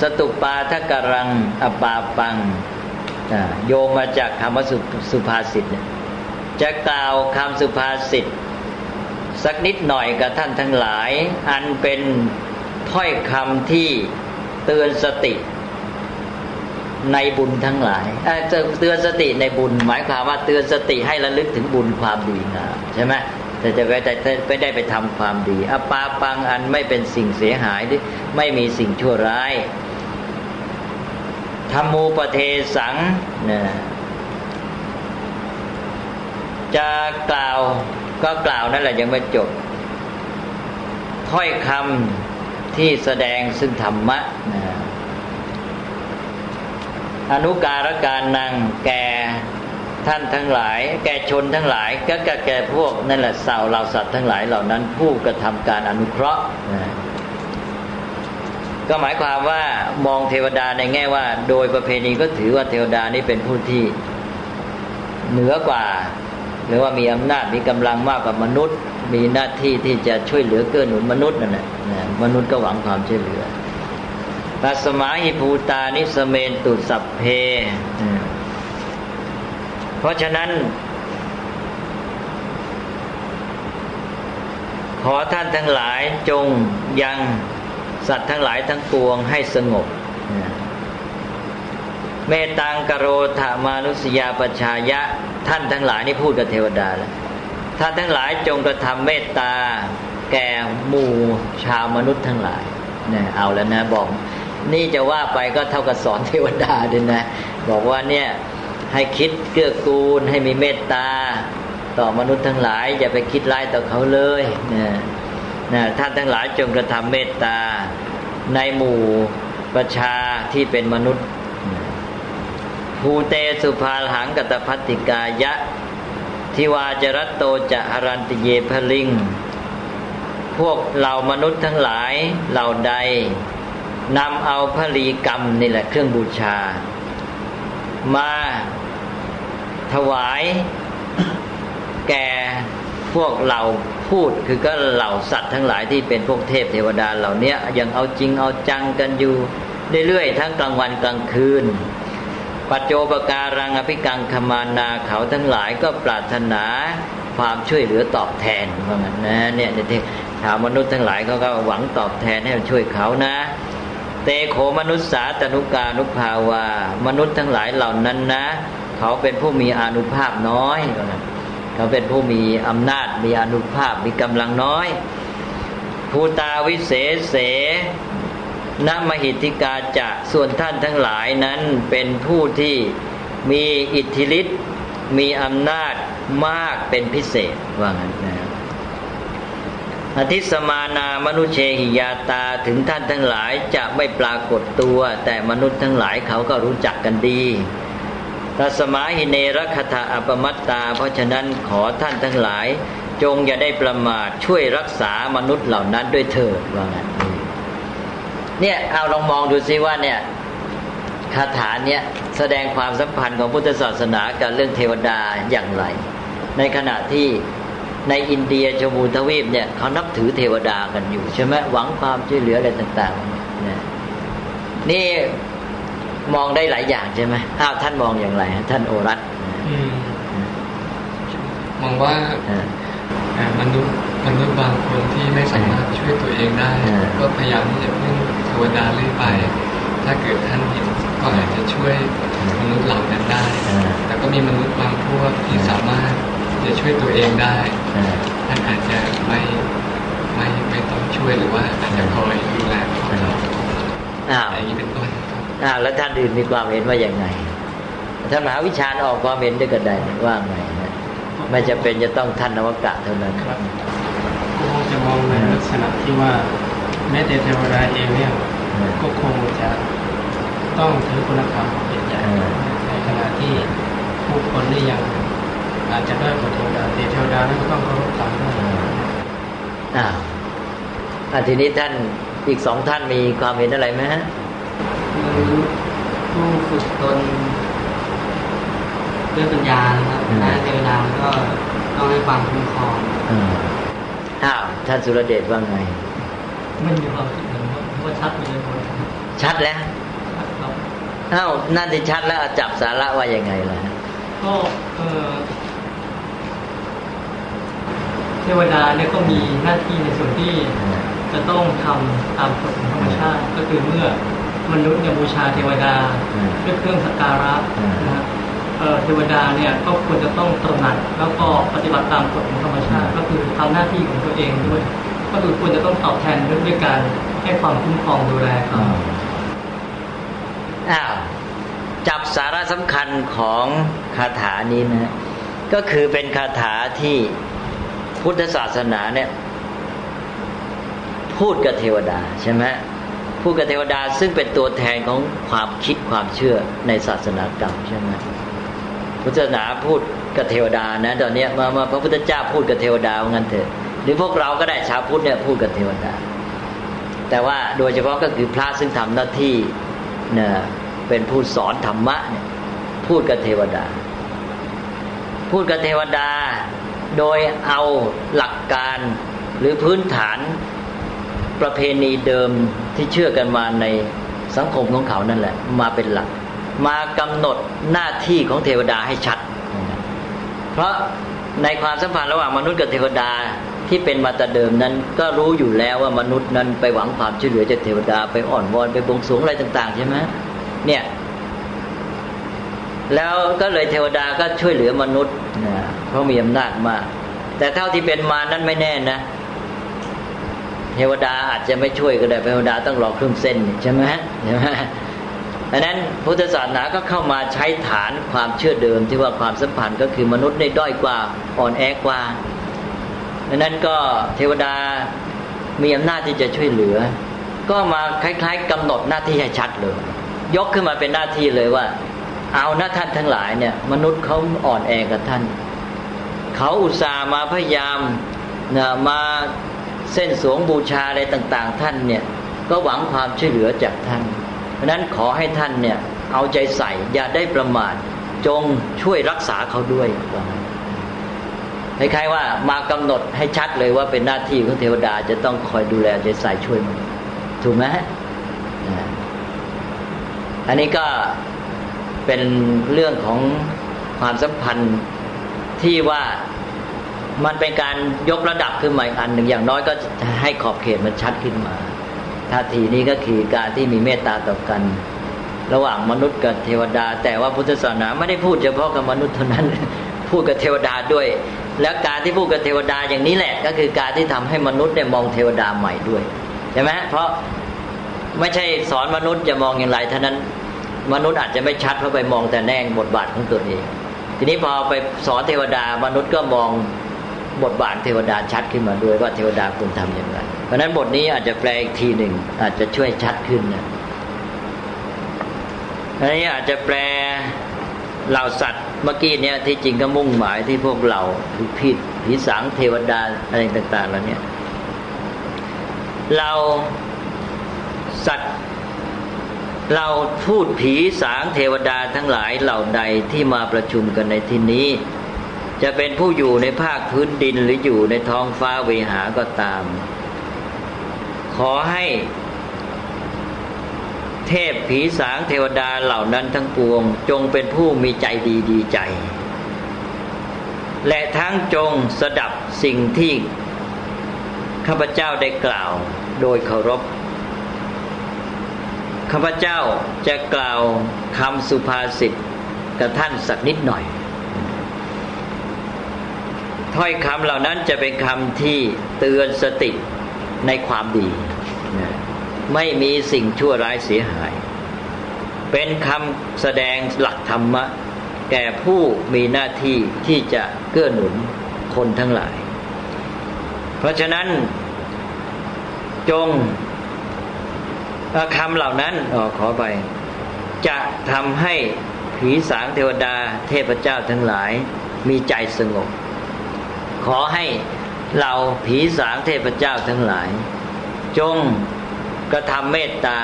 C: สตุปาทกรังอปาปัง โยงมาจากคำว่าสุภาษิตเนี่ยจะกล่าวคำสุภาษิตสักนิดหน่อยกับท่านทั้งหลาย อันเป็นถ้อยคำที่เตือนสติในบุญทั้งหลายจะเตือนสติในบุญ หมายความว่าเตือนสติให้ระลึกถึงบุญความดีงามใช่ไหมแต่จะไปไม่ได้ไปทำความดีอปาปังอันไม่เป็นสิ่งเสียหายหรือไม่มีสิ่งชั่วร้าย ธรรมูปเทสังนะจะกล่าวก็กล่าวนั่นแหละยังไม่จบ ถ้อยคำที่แสดงซึ่งธรรมะนะอนุการการนังแก่ท่านทั้งหลาย แก่ชนทั้งหลาย ก็แก่พวกนั่นแหละสาวเราสัตว์ทั้งหลายเหล่านั้นผู้กระทำการอนุเคราะห์ ก็หมายความว่ามองเทวดาในแง่ว่า โดยประเพณีก็ถือว่าเทวดานี้เป็นผู้ที่เหนือกว่า หรือว่ามีอำนาจมีกำลังมากกว่ามนุษย์ มีหน้าที่ที่จะช่วยเหลือเกื้อหนุนมนุษย์นั่นแหละมนุษย์ก็หวังความช่วยเหลือตัสมาหิภูตานิสเมนตุสัพเพ เพราะฉะนั้น ขอท่านทั้งหลายจงยัง สัตว์ทั้งหลายทั้งปวงให้สงบ เมตังกโรธามานุสยาปชายะ ท่านทั้งหลายนี่พูดกับเทวดาแล้วท่านทั้งหลายจงกระทำเมตตา แก่หมู่ชาวมนุษย์ทั้งหลายเนี่ยเอาแล้วนะบอก นี่จะว่าไปก็เท่ากับสอนเทวดาด้วยนะ บอกว่าเนี่ยให้คิดเกื้อกูลให้มีเมตตา ต่อมนุษย์ทั้งหลาย อย่าไปคิดร้ายต่อเขาเลยนะ นะท่านทั้งหลายจงกระทำเมตตาในหมู่ประชาที่เป็นมนุษย์ภูเตสุภาหังกตพัติกายะ ทิวาจรัตโตจะอรันติเยพลิง พวกเหล่ามนุษย์ทั้งหลายเหล่าใดนำเอาพลีกรรมนี่แหละเครื่องบูชา มาถวายแก่ พวกเหล่าพูดคือก็เหล่าสัตว์ทั้งหลายที่เป็นพวกเทพเทวดาเหล่านี้ยังเอาจริงเอาจังกันอยู่เรื่อยๆทั้งกลางวันกลางคืน ปัจโจปการังอภิกังขมานาเขาทั้งหลายก็ปรารถนาความช่วยเหลือตอบแทนว่างั้นนะเนี่ยที่ชาวมนุษย์ทั้งหลายเขาก็หวังตอบแทนให้ช่วยเขานะเตโขมนุษย์สาตนุกานุภาวา มนุษย์ทั้งหลายเหล่านั้นนะ เขาเป็นผู้มีอนุภาพน้อยว่างั้น เขาเป็นผู้มีอำนาจมีอนุภาพมีกำลังน้อยภูตาวิเศษเสนมหิติกาจะส่วนท่านทั้งหลายนั้นเป็นผู้ที่มีอิทธิฤทธิ์มีอำนาจมากเป็นพิเศษว่างั้นนะอธิสมานามนุเชหิยาตาถึงท่านทั้งหลายจะไม่ปรากฏตัว แต่มนุษย์ทั้งหลายเขาก็รู้จักกันดี ตัสมาหิเนรคถาอปมัตตา เพราะฉะนั้นขอท่านทั้งหลาย จงอย่าได้ประมาทช่วยรักษามนุษย์เหล่านั้นด้วยเถิดว่างั้นเนี่ยเอาลองมองดูซิว่าเนี่ยคาถาเนี่ยแสดงความสัมพันธ์ของพุทธศาสนากับเรื่องเทวดาอย่างไร ในขณะที่ในอินเดียชมูทวีปเนี่ยเขานับถือเทวดากันอยู่ใช่ไหมหวังความช่วยเหลืออะไรต่างๆเนี่ยนี่ มองได้หลายอย่างใช่ไหมอ้าวท่านมองอย่างไร ท่านโอรัต
D: มองว่ามนุษย์มนุษย์บางคนที่ไม่สามารถช่วยตัวเองได้ ก็พยายามที่จะพึ่งเทวดาเรื่อยไป ถ้าเกิดท่านเห็นก็อาจจะช่วยมนุษย์เหล่านั้นได้ แต่ก็มีมนุษย์บางพวกที่สามารถจะช่วยตัวเองได้ท่านอาจจะไม่ไม่ไม่ต้องช่วยหรือว่าอาจจะคอยดูแลเขาอย่างนี้เป็นต้น
C: อ้าวแล้วท่านอื่นมีความเห็นว่าอย่างไงท่านมหาวิชาออกความเห็นด้วยกันได้ว่าไงนะไม่จะเป็นจะต้องท่านนวกะเท่านั้นครับ
E: ก็จะมองในลักษณะที่ว่าแม้แต่เทวดาเองเนี่ยก็คงจะต้องถือคุณธรรมของใหญ่ในขณะที่ผู้คนนี่ยังอาจจะได้กว่าเทวดาแต่เทวดานั้นก็ต้องเคารพธรรมด้วย
C: อ่าทีนี้ท่านอีกสองท่านมีความเห็นอะไรไหมฮะ
F: ผู้ฝึกตนด้วยปัญญานะครับและเทวดาก็ต้องให้ความคุ้มครอง
C: อ้าวท่านสุรเดชว่าไง
B: ไม่มีความคิดเห็นว่าชัดเลย
C: ชัดแล้วอ้าวน่าจะชัดแล้วจับสาระว่ายังไงล่ะ
B: ก็เออเทวดาเนี่ยก็มีหน้าที่ในส่วนที่จะต้องทำตามกฎของธรรมชาติก็คือเมื่อ มนุษย์เนี่ยบูชาเทวดาด้วยเครื่องสักการะนะเทวดาเนี่ยก็ควรจะต้องตระหนักแล้วก็ปฏิบัติตามกฎของธรรมชาติ ก็คือทำหน้าที่ของตัวเองด้วย ก็คือควรจะต้องตอบแทนด้วยการให้ความคุ้มครองดูแลเขา
C: อ้าวจับสาระสำคัญของคาถานี้นะก็คือเป็นคาถาที่พุทธศาสนาเนี่ย พูดกับเทวดาใช่ไหม พูดกับเทวดาซึ่งเป็นตัวแทนของความคิดความเชื่อในศาสนากรรมใช่ไหมพุทธศาสนาพูดกับเทวดานะตอนนี้มามาพระพุทธเจ้าพูดกับเทวดาว่างั้นเถอะหรือพวกเราก็ได้ชาวพุทธเนี่ยพูดกับเทวดา แต่ว่าโดยเฉพาะก็คือพระซึ่งทำหน้าที่เนี่ยเป็นผู้สอนธรรมะเนี่ยพูดกับเทวดา พูดกับเทวดาโดยเอาหลักการหรือพื้นฐาน ประเพณีเดิมที่เชื่อกันมาในสังคมของเขานั่นแหละ มาเป็นหลัก มากำหนดหน้าที่ของเทวดาให้ชัด เพราะในความสัมพันธ์ระหว่างมนุษย์กับเทวดาที่เป็นมาแต่เดิมนั้น ก็รู้อยู่แล้วว่ามนุษย์นั้นไปหวังความช่วยเหลือจากเทวดาไปอ่อนวอนไปบงสวงอะไรต่าง ๆ ใช่ไหมเนี่ย แล้วก็เลยเทวดาก็ช่วยเหลือมนุษย์นะเพราะมีอำนาจมาก แต่เท่าที่เป็นมานั้นไม่แน่นะ เทวดาอาจจะไม่ช่วยก็ได้เทวดาต้องรอครึ่งเส้นใช่ไหมใช่ไหมดังนั้นพุทธศาสนาก็เข้ามาใช้ฐานความเชื่อเดิมที่ว่าความสัมพันธ์ก็คือมนุษย์ได้ด้อยกว่าอ่อนแอกว่าดังนั้นก็เทวดามีอำนาจที่จะช่วยเหลือ ก็มาคล้าย ๆกำหนดหน้าที่ให้ชัดเลย ยกขึ้นมาเป็นหน้าที่เลยว่า เอาหน้าท่านทั้งหลายเนี่ย มนุษย์เขาอ่อนแอกับท่าน เขาอุตส่าห์มาพยายามนะมา เส้นสวงบูชาอะไรต่าง ๆ ท่านเนี่ยก็หวังความช่วยเหลือจากท่าน เพราะนั้นขอให้ท่านเนี่ยเอาใจใส่อย่าได้ประมาทจงช่วยรักษาเขาด้วยคล้ายๆว่ามากำหนดให้ชัดเลยว่าเป็นหน้าที่ของเทวดาจะต้องคอยดูแลใจใส่ช่วยมันถูกไหมอันนี้ก็เป็นเรื่องของความสัมพันธ์ที่ว่า มันเป็นการยกระดับขึ้นมาอีกอันหนึ่งอย่างน้อยก็ให้ขอบเขตมันชัดขึ้นมาท่าทีนี้ก็คือการที่มีเมตตาต่อกัน ระหว่างมนุษย์กับเทวดา แต่ว่าพุทธศาสนาไม่ได้พูดเฉพาะกับมนุษย์เท่านั้น พูดกับเทวดาด้วย แล้วการที่พูดกับเทวดาอย่างนี้แหละ ก็คือการที่ทำให้มนุษย์เนี่ยมองเทวดาใหม่ด้วยใช่ไหมเพราะไม่ใช่สอนมนุษย์จะมองอย่างไรเท่านั้นมนุษย์อาจจะไม่ชัดเพราะไปมองแต่แน่งบทบาทของตัวเองทีนี้พอไปสอนเทวดามนุษย์ก็มอง บทบาทเทวดาชัดขึ้นมาด้วยว่าเทวดาควรทำอย่างไรเพราะนั้นบทนี้อาจจะแปลอีกทีหนึ่งอาจจะช่วยชัดขึ้นนะอันนี้อาจจะแปลเหล่าสัตว์เมื่อกี้เนี่ยที่จริงก็มุ่งหมายที่พวกเราคือผิดผีสางเทวดาอะไรต่างๆแล้วเนี่ยเราสัตว์ เราพูดผีสางเทวดาทั้งหลายเหล่าใดที่มาประชุมกันในที่นี้ จะเป็นผู้อยู่ในภาคพื้นดินหรืออยู่ในท้องฟ้าเวหาก็ตาม ขอให้ เทพผีสางเทวดาเหล่านั้นทั้งปวง จงเป็นผู้มีใจดีดีใจ และทั้งจงสดับสิ่งที่ข้าพเจ้าได้กล่าวโดยเคารพข้าพเจ้าจะกล่าวคำสุภาษิตกับท่านสักนิดหน่อย ถ้อยคำเหล่านั้นจะเป็นคำที่เตือนสติในความดี ไม่มีสิ่งชั่วร้ายเสียหาย เป็นคำแสดงหลักธรรมะ แก่ผู้มีหน้าที่ที่จะเกื้อหนุนคนทั้งหลาย เพราะฉะนั้น จงคำเหล่านั้นออขอไป จะทำให้ผีสางเทวดาเทพเจ้าทั้งหลายมีใจสงบ ขอให้เราผีสางเทพเจ้าทั้งหลาย จงกระทำเมตตา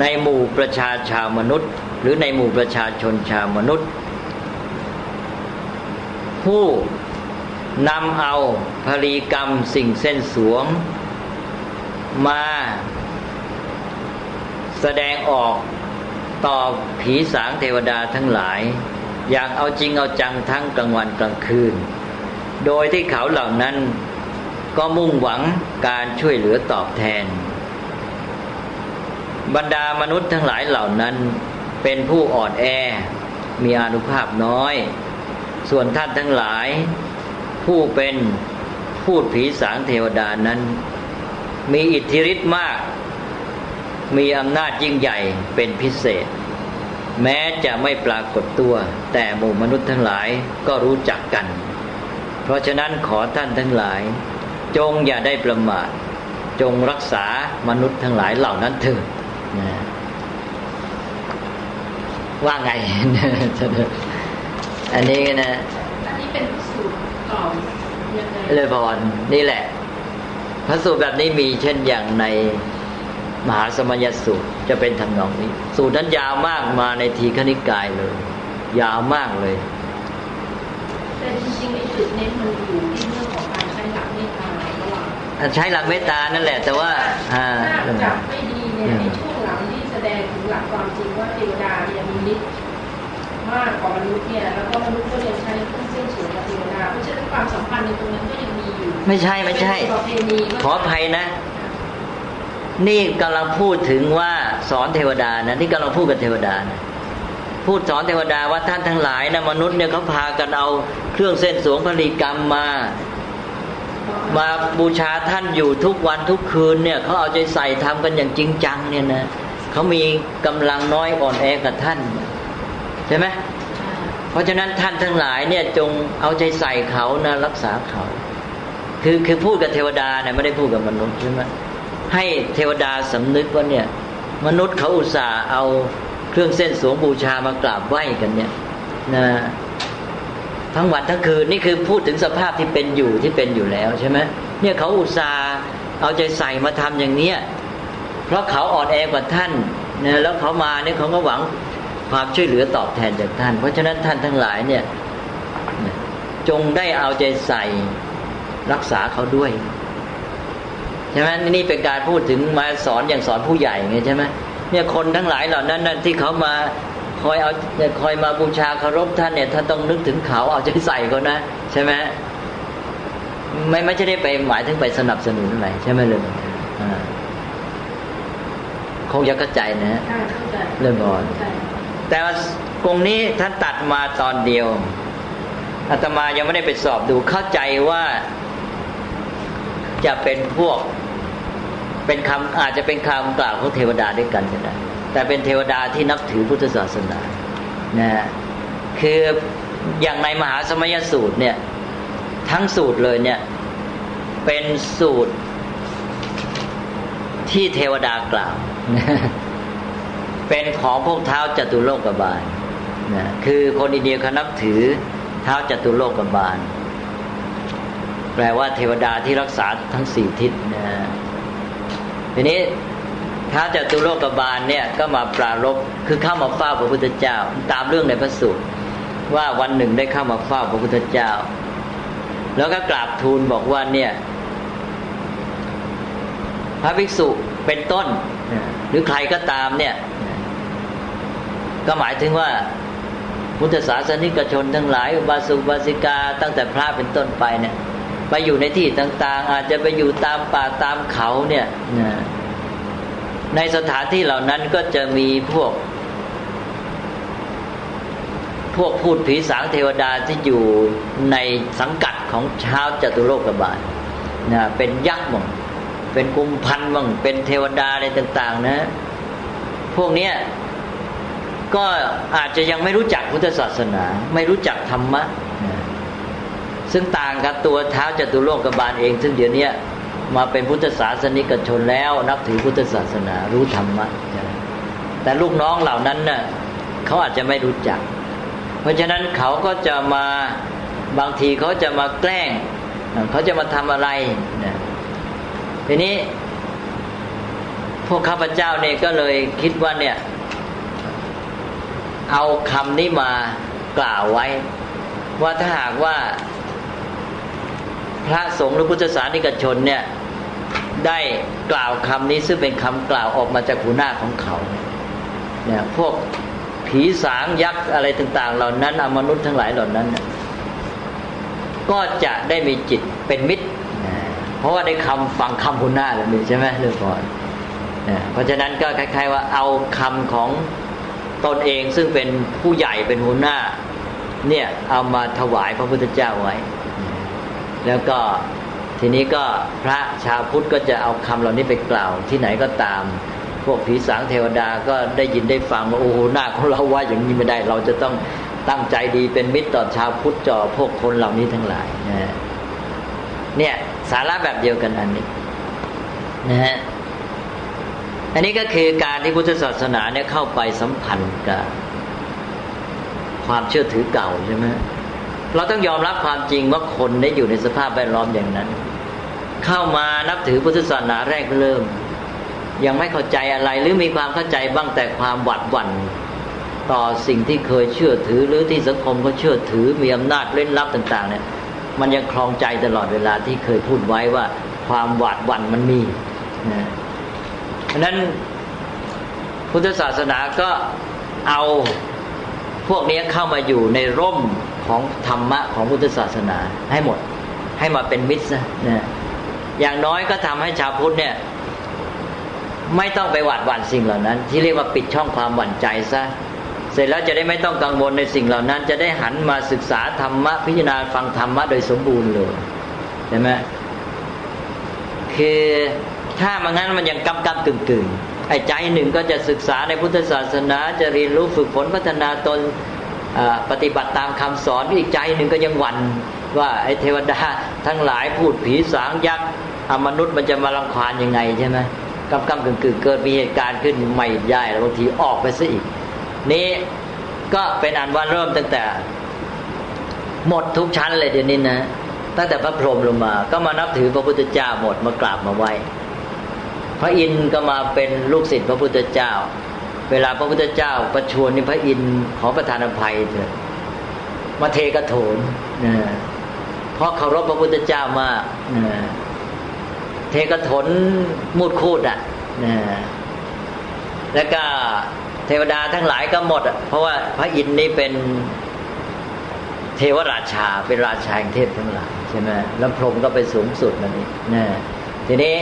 C: ในหมู่ประชาชาวมนุษย์ หรือในหมู่ประชาชนชาวมนุษย์ ผู้นำเอาภรีกรรมสิ่งเส้นสวง มาแสดงออกต่อผีสางเทวดาทั้งหลาย อย่างเอาจริงเอาจังทั้งกลางวันกลางคืน โดยที่เขาเหล่านั้นก็มุ่งหวังการช่วยเหลือตอบแทน บรรดามนุษย์ทั้งหลายเหล่านั้น เป็นผู้อ่อนแอ มีอนุภาพน้อย ส่วนท่านทั้งหลาย ผู้เป็นพูดผีสางเทวดานั้น มีอิทธิฤทธิ์มาก มีอำนาจยิ่งใหญ่เป็นพิเศษ แม้จะไม่ปรากฏตัว แต่หมู่มนุษย์ทั้งหลายก็รู้จักกัน ราะฉะนั้นขอท่านทั้งหลาย จงอย่าได้ประมาทจงรักษามนุษย์ทั้งหลายเหล่านั้นเถิดว่าไง อันนี้นะ
G: อันนี้เป็นสูตรก่อน
C: เลยพรนี่แหละ พระสูตรแบบนี้มีเช่นอย่างในมหาสมัยสูตรจะเป็นทำนองนี้ สูตรนั้นยาวมากมาในทีคณิกายเลย ยาวมากเลย
G: แต่จริงๆไอ้จุดเน้นมันอยู่ที่เรื่องของการใช้หลักเมตตาระหว่าง
C: ใช้หลักเมตตานั่นแหละ แต่ว่า
G: ถ้าจับไม่ดีเนี่ยในช่วงหลังที่แสดงถึงหลักความจริงว่าเทวดาเนี่ยมีฤทธิ์มากกว่ามนุษย์เนี่ยแล้วก็มนุษย์ก็ยังใช้เครื่องเส้นสูงกว่าเทวดาเพราะฉะนั้นความสัมพันธ์ในตรงนั้นก็ยังมีอยู่ ไม่ใช่ไม่ใช่
C: ขออภัยนะ นี่กำลังพูดถึงว่าสอนเทวดานะนี่กำลังพูดกับเทวดานะพูดสอนเทวดาว่าท่านทั้งหลายนะมนุษย์เนี่ยเขาพากันเอา เครื่องเส้นสวงผลิกรรมมา มาบูชาท่านอยู่ทุกวันทุกคืนเนี่ยเขาเอาใจใส่ทำกันอย่างจริงจังเนี่ยนะเขามีกำลังน้อยอ่อนแอกับท่านใช่ไหมเพราะฉะนั้นท่านทั้งหลายเนี่ยจงเอาใจใส่เขานะรักษาเขา คือคือพูดกับเทวดาเนี่ยไม่ได้พูดกับมนุษย์ใช่ไหมให้เทวดาสำนึกว่าเนี่ย มนุษย์เขาอุตส่าห์เอาเครื่องเส้นสวงบูชามากราบไหว้กันเนี่ยนะ ทั้งวันทั้งคืนนี่คือพูดถึงสภาพที่เป็นอยู่ที่เป็นอยู่แล้วใช่ไหมเนี่ยเขาอุตส่าห์เอาใจใส่มาทำอย่างเนี้ยเพราะเขาอ่อนแอกว่าท่านนะแล้วเขามาเนี่ยเขาก็หวังความช่วยเหลือตอบแทนจากท่าน เพราะฉะนั้นท่านทั้งหลายเนี่ยจงได้เอาใจใส่รักษาเขาด้วยใช่ไหมนี่เป็นการพูดถึงมาสอนอย่างสอนผู้ใหญ่ไงใช่ไหมเนี่ยคนทั้งหลายเหล่านั้นที่เขามา คอยเอาคอยมาบูชาเคารพท่านเนี่ยท่านต้องนึกถึงเขาเอาใจใส่เขานะ ใช่ไหมไม่ไม่ใช่ได้ไปหมายถึงไปสนับสนุนอะไรใช่ไหมเลยคงจะเข้าใจนะเรื่องบอลแต่ว่าตรงนี้ท่านตัดมาตอนเดียวอาตมายังไม่ได้ไปสอบดูเข้าใจว่าจะเป็นพวกเป็นคำอาจจะเป็นคำกล่าวของเทวดาด้วยกันก็ได้ แต่เป็นเทวดาที่นับถือพุทธศาสนานะคืออย่างในมหาสมัยสูตรเนี่ย ทั้งสูตรเลยเนี่ย เป็นสูตรที่เทวดากล่าว เป็นของพวกเท้าจตุโลกบาลนะคือคนอินเดียเขานับถือเท้าจตุโลกบาล แปลว่าเทวดาที่รักษาทั้งสี่ทิศนะทีนี้ ท้าจตุโลกบาลเนี่ยก็มาปรารบคือเข้ามาเฝ้าพระพุทธเจ้า ตามเรื่องในพระสูตรว่าวันหนึ่งได้เข้ามาเฝ้าพระพุทธเจ้า แล้วก็กราบทูลบอกว่าเนี่ย พระภิกษุเป็นต้น หรือใครก็ตามเนี่ย ก็หมายถึงว่าพุทธศาสนิกชนทั้งหลายอุบาสุบาสิกา ตั้งแต่พระเป็นต้นไปเนี่ยไปอยู่ในที่ต่าง ๆ อาจจะไปอยู่ตามป่าตามเขาเนี่ย ในสถานที่เหล่านั้นก็จะมีพวก พวกพูดผีสางเทวดาที่อยู่ในสังกัดของชาวจตุโลกบาลนะเป็นยักษ์มั่งเป็นกุมพันมั่งเป็นเทวดาอะไรต่าง ๆ นะ พวกเนี้ยก็อาจจะยังไม่รู้จักพุทธศาสนา ไม่รู้จักธรรมะ ซึ่งต่างกับตัวเท้าจตุโลกบาลเอง ซึ่งเดี๋ยวนี้ มาเป็นพุทธศาสนิกชนแล้ว นับถือพุทธศาสนารู้ธรรมะแต่ลูกน้องเหล่านั้นเน่ะเขาอาจจะไม่รู้จัก เพราะฉะนั้นเขาก็จะมาบางทีเขาจะมาแกล้ง เขาจะมาทำอะไรทีนี้ พวกข้าพเจ้าเนี่ยก็เลยคิดว่าเนี่ย เอาคำนี้มากล่าวไว้ ว่าถ้าหากว่าพระสงฆ์หรือพุทธศาสนิกชนเนี่ย ได้กล่าวคำนี้ซึ่งเป็นคำกล่าวออกมาจากหูหน้าของเขาเนี่ยพวกผีสางยักษ์อะไรต่าง ๆ เหล่านั้นอมนุษย์ทั้งหลายเหล่านั้น ก็จะได้มีจิตเป็นมิตร เพราะว่าได้คำฟังคำหูหน้าแล้วนี่ใช่ไหมเรื่องก่อนเพราะฉะนั้นก็คล้าย ๆ ว่าเอาคำของตนเองซึ่งเป็นผู้ใหญ่เป็นหัวหน้า เนี่ยเอามาถวายพระพุทธเจ้าไว้ แล้วก็ ทีนี้ก็พระชาวพุทธก็จะเอาคำเหล่านี้ไปกล่าวที่ไหนก็ตาม พวกผีสางเทวดาก็ได้ยินได้ฟังว่าโอ้โหหน้าของเราว่าอย่างนี้ไม่ได้ เราจะต้องตั้งใจดีเป็นมิตรต่อชาวพุทธจอพวกคนเหล่านี้ทั้งหลายนะเนี่ยสาระแบบเดียวกันอันนี้นะฮะอันนี้ก็คือการที่พุทธศาสนาเนี่ยเข้าไปสัมพันธ์กับความเชื่อถือเก่าใช่ไหมเราต้องยอมรับความจริงว่าคนได้อยู่ในสภาพแวดล้อมอย่างนั้น เข้ามานับถือพุทธศาสนาแรกเริ่ม ยังไม่เข้าใจอะไรหรือมีความเข้าใจบ้างแต่ความหวัดหวั่นต่อสิ่งที่เคยเชื่อถือหรือที่สังคมก็เชื่อถือมีอำนาจเล่นลับต่าง ๆ เนี่ย มันยังคลองใจตลอดเวลาที่เคยพูดไว้ว่า ความหวาดหวั่นมันมีนะเพราะนั้นพุทธศาสนาก็เอาพวกนี้เข้ามาอยู่ในร่มของธรรมะของพุทธศาสนาให้หมด ให้มาเป็นมิตรนะ อย่างน้อยก็ทำให้ชาวพุทธเนี่ย ไม่ต้องไปหวาดหวั่นสิ่งเหล่านั้น ที่เรียกว่าปิดช่องความหวั่นใจซะเสร็จแล้วจะได้ไม่ต้องกังวลในสิ่งเหล่านั้น จะได้หันมาศึกษาธรรมะพิจารณาฟังธรรมะโดยสมบูรณ์เลยใช่ไหมคือถ้ามันงั้นมันยังกำกำกึ่งกึ่งไอ้ใจหนึ่งก็จะศึกษาในพุทธศาสนา จะเรียนรู้ฝึกฝนพัฒนาตนปฏิบัติตามคำสอนอีกใจหนึ่งก็ยังหวั่นว่าไอ้เทวดาทั้งหลายพูดผีสางยักษ์ มนุษย์มันจะมาลังควานยังไงใช่ไหมกำกำกึ่งกึ่งเกิดมีเหตุการณ์ขึ้นไม่ได้แล้วบางทีออกไปซะอีก นี้ก็เป็นอันว่าเริ่มตั้งแต่ หมดทุกชั้นเลยเดี๋ยวนี้นะตั้งแต่พระพรหมลงมา ก็มานับถือพระพุทธเจ้าหมดมากราบมาไหว้พระอินทร์ก็มาเป็นลูกศิษย์พระพุทธเจ้า เวลาพระพุทธเจ้า ประชวรนี่พระอินทร์ขอประทานอภัยเถอะมาเทกระโถนนะเพราะเคารพพระพุทธเจ้ามากนะ เทกถนมูดคูดอะนะแล้วก็เทวดาทั้งหลายก็หมดอะเพราะว่าพระอินทร์นี้เป็นเทวราชาเป็นราชาแห่งเทพทั้งหลายใช่ไหมแล้วพรหมก็ไปสูงสุดนั่นเองนะทีนี้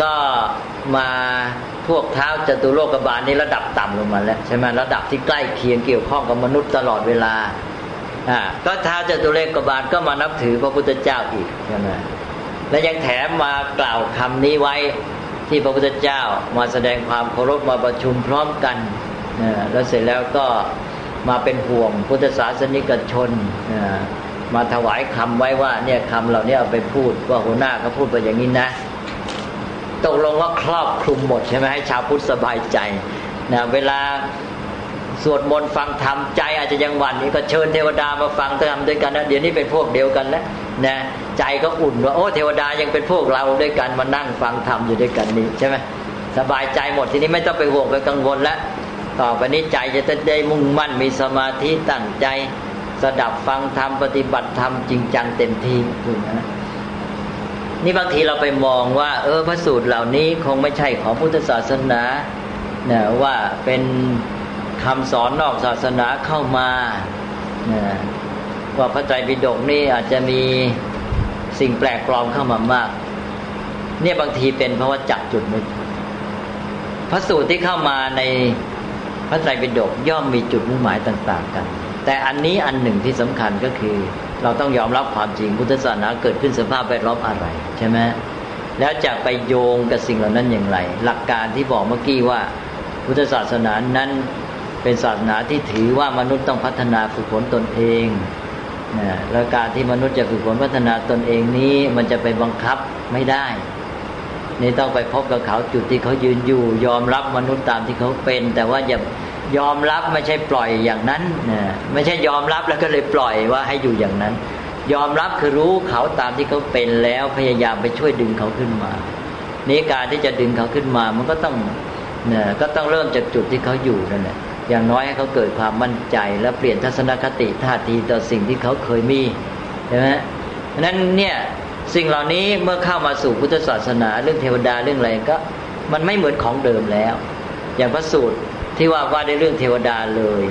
C: ก็มาพวกเท้าจตุโลกบาลนี้ระดับต่ำลงมาแล้วใช่ไหมระดับที่ใกล้เคียงเกี่ยวข้องกับมนุษย์ตลอดเวลาอ่าก็เท้าจตุโลกบาลก็มานับถือพระพุทธเจ้าอีกใช่ไหม และยังแถมมากล่าวคำนี้ไว้ที่พระพุทธเจ้ามาแสดงความเคารพมาประชุมพร้อมกันแล้วเสร็จแล้วก็มาเป็นห่วงพุทธศาสนิกชน มาถวายคำไว้ว่าเนี่ยคำเหล่านี้เอาไปพูดว่าหัวหน้าเขาพูดไปอย่างนี้นะตกลงว่าครอบคลุมหมดใช่ไหมให้ชาวพุทธสบายใจนะเวลาสวดมนต์ฟังธรรมใจอาจจะยังหวั่นนี่ก็เชิญเทวดามาฟังธรรมด้วยกันนะเดี๋ยวนี้เป็นพวกเดียวกันแล้ว นะใจก็อุ่นว่าโอ้เทวดายังเป็นพวกเราด้วยกันมานั่งฟังธรรมอยู่ด้วยกันนี้ใช่ไหมสบายใจหมดทีนี้ไม่ต้องไปห่วงไปกังวลแล้วต่อไปนี้ใจจะได้มุ่งมั่นมีสมาธิตั้งใจสดับฟังธรรมปฏิบัติธรรมจริงจังเต็มที่คุณนะนี่บางทีเราไปมองว่า เออพระสูตรเหล่านี้คงไม่ใช่ของพุทธศาสนาเนี่ว่าเป็นคำสอนนอกศาสนาเข้ามานี่ย ว่าพระไตรปิฎกนี่อาจจะมีสิ่งแปลกปลอมเข้ามามาก เนี่ยบางทีเป็นเพราะว่าจับจุดไม่ถูกพระสูตรที่เข้ามาในพระไตรปิฎกย่อมมีจุดมุ่งหมายต่าง ๆ กัน แต่อันนี้อันหนึ่งที่สำคัญก็คือ เราต้องยอมรับความจริงพุทธศาสนาเกิดขึ้นสภาพแวดล้อมอะไรใช่ไหมแล้วจะไปโยงกับสิ่งเหล่านั้นอย่างไร หลักการที่บอกเมื่อกี้ว่า พุทธศาสนานั้นเป็นศาสนาที่ถือว่ามนุษย์ต้องพัฒนาฝึกฝนตนเอง นะแล้วการที่มนุษย์จะฝึกฝนพัฒนาตนเองนี้มันจะไปบังคับไม่ได้ นี่ต้องไปพบกับเขาจุดที่เขายืนอยู่ ยอมรับมนุษย์ตามที่เขาเป็น แต่ว่าอย่ายอมรับไม่ใช่ปล่อยอย่างนั้นนะไม่ใช่ยอมรับแล้วก็เลยปล่อยว่าให้อยู่อย่างนั้น ยอมรับคือรู้เขาตามที่เขาเป็นแล้วพยายามไปช่วยดึงเขาขึ้นมานี่การที่จะดึงเขาขึ้นมา มันก็ต้องเนี่ยก็ต้องเริ่มจากจุดที่เขาอยู่นั่นแหละ อย่างน้อยให้เขาเกิดความมั่นใจ และเปลี่ยนทัศนคติท่าทีต่อสิ่งที่เขาเคยมีใช่ไหมนั้นเนี่ยสิ่งเหล่านี้เมื่อเข้ามาสู่พุทธศาสนาเรื่องเทวดาเรื่องอะไรก็มันไม่เหมือนของเดิมแล้ว อย่างพระสูตรที่ว่าว่าในเรื่องเทวดาเลย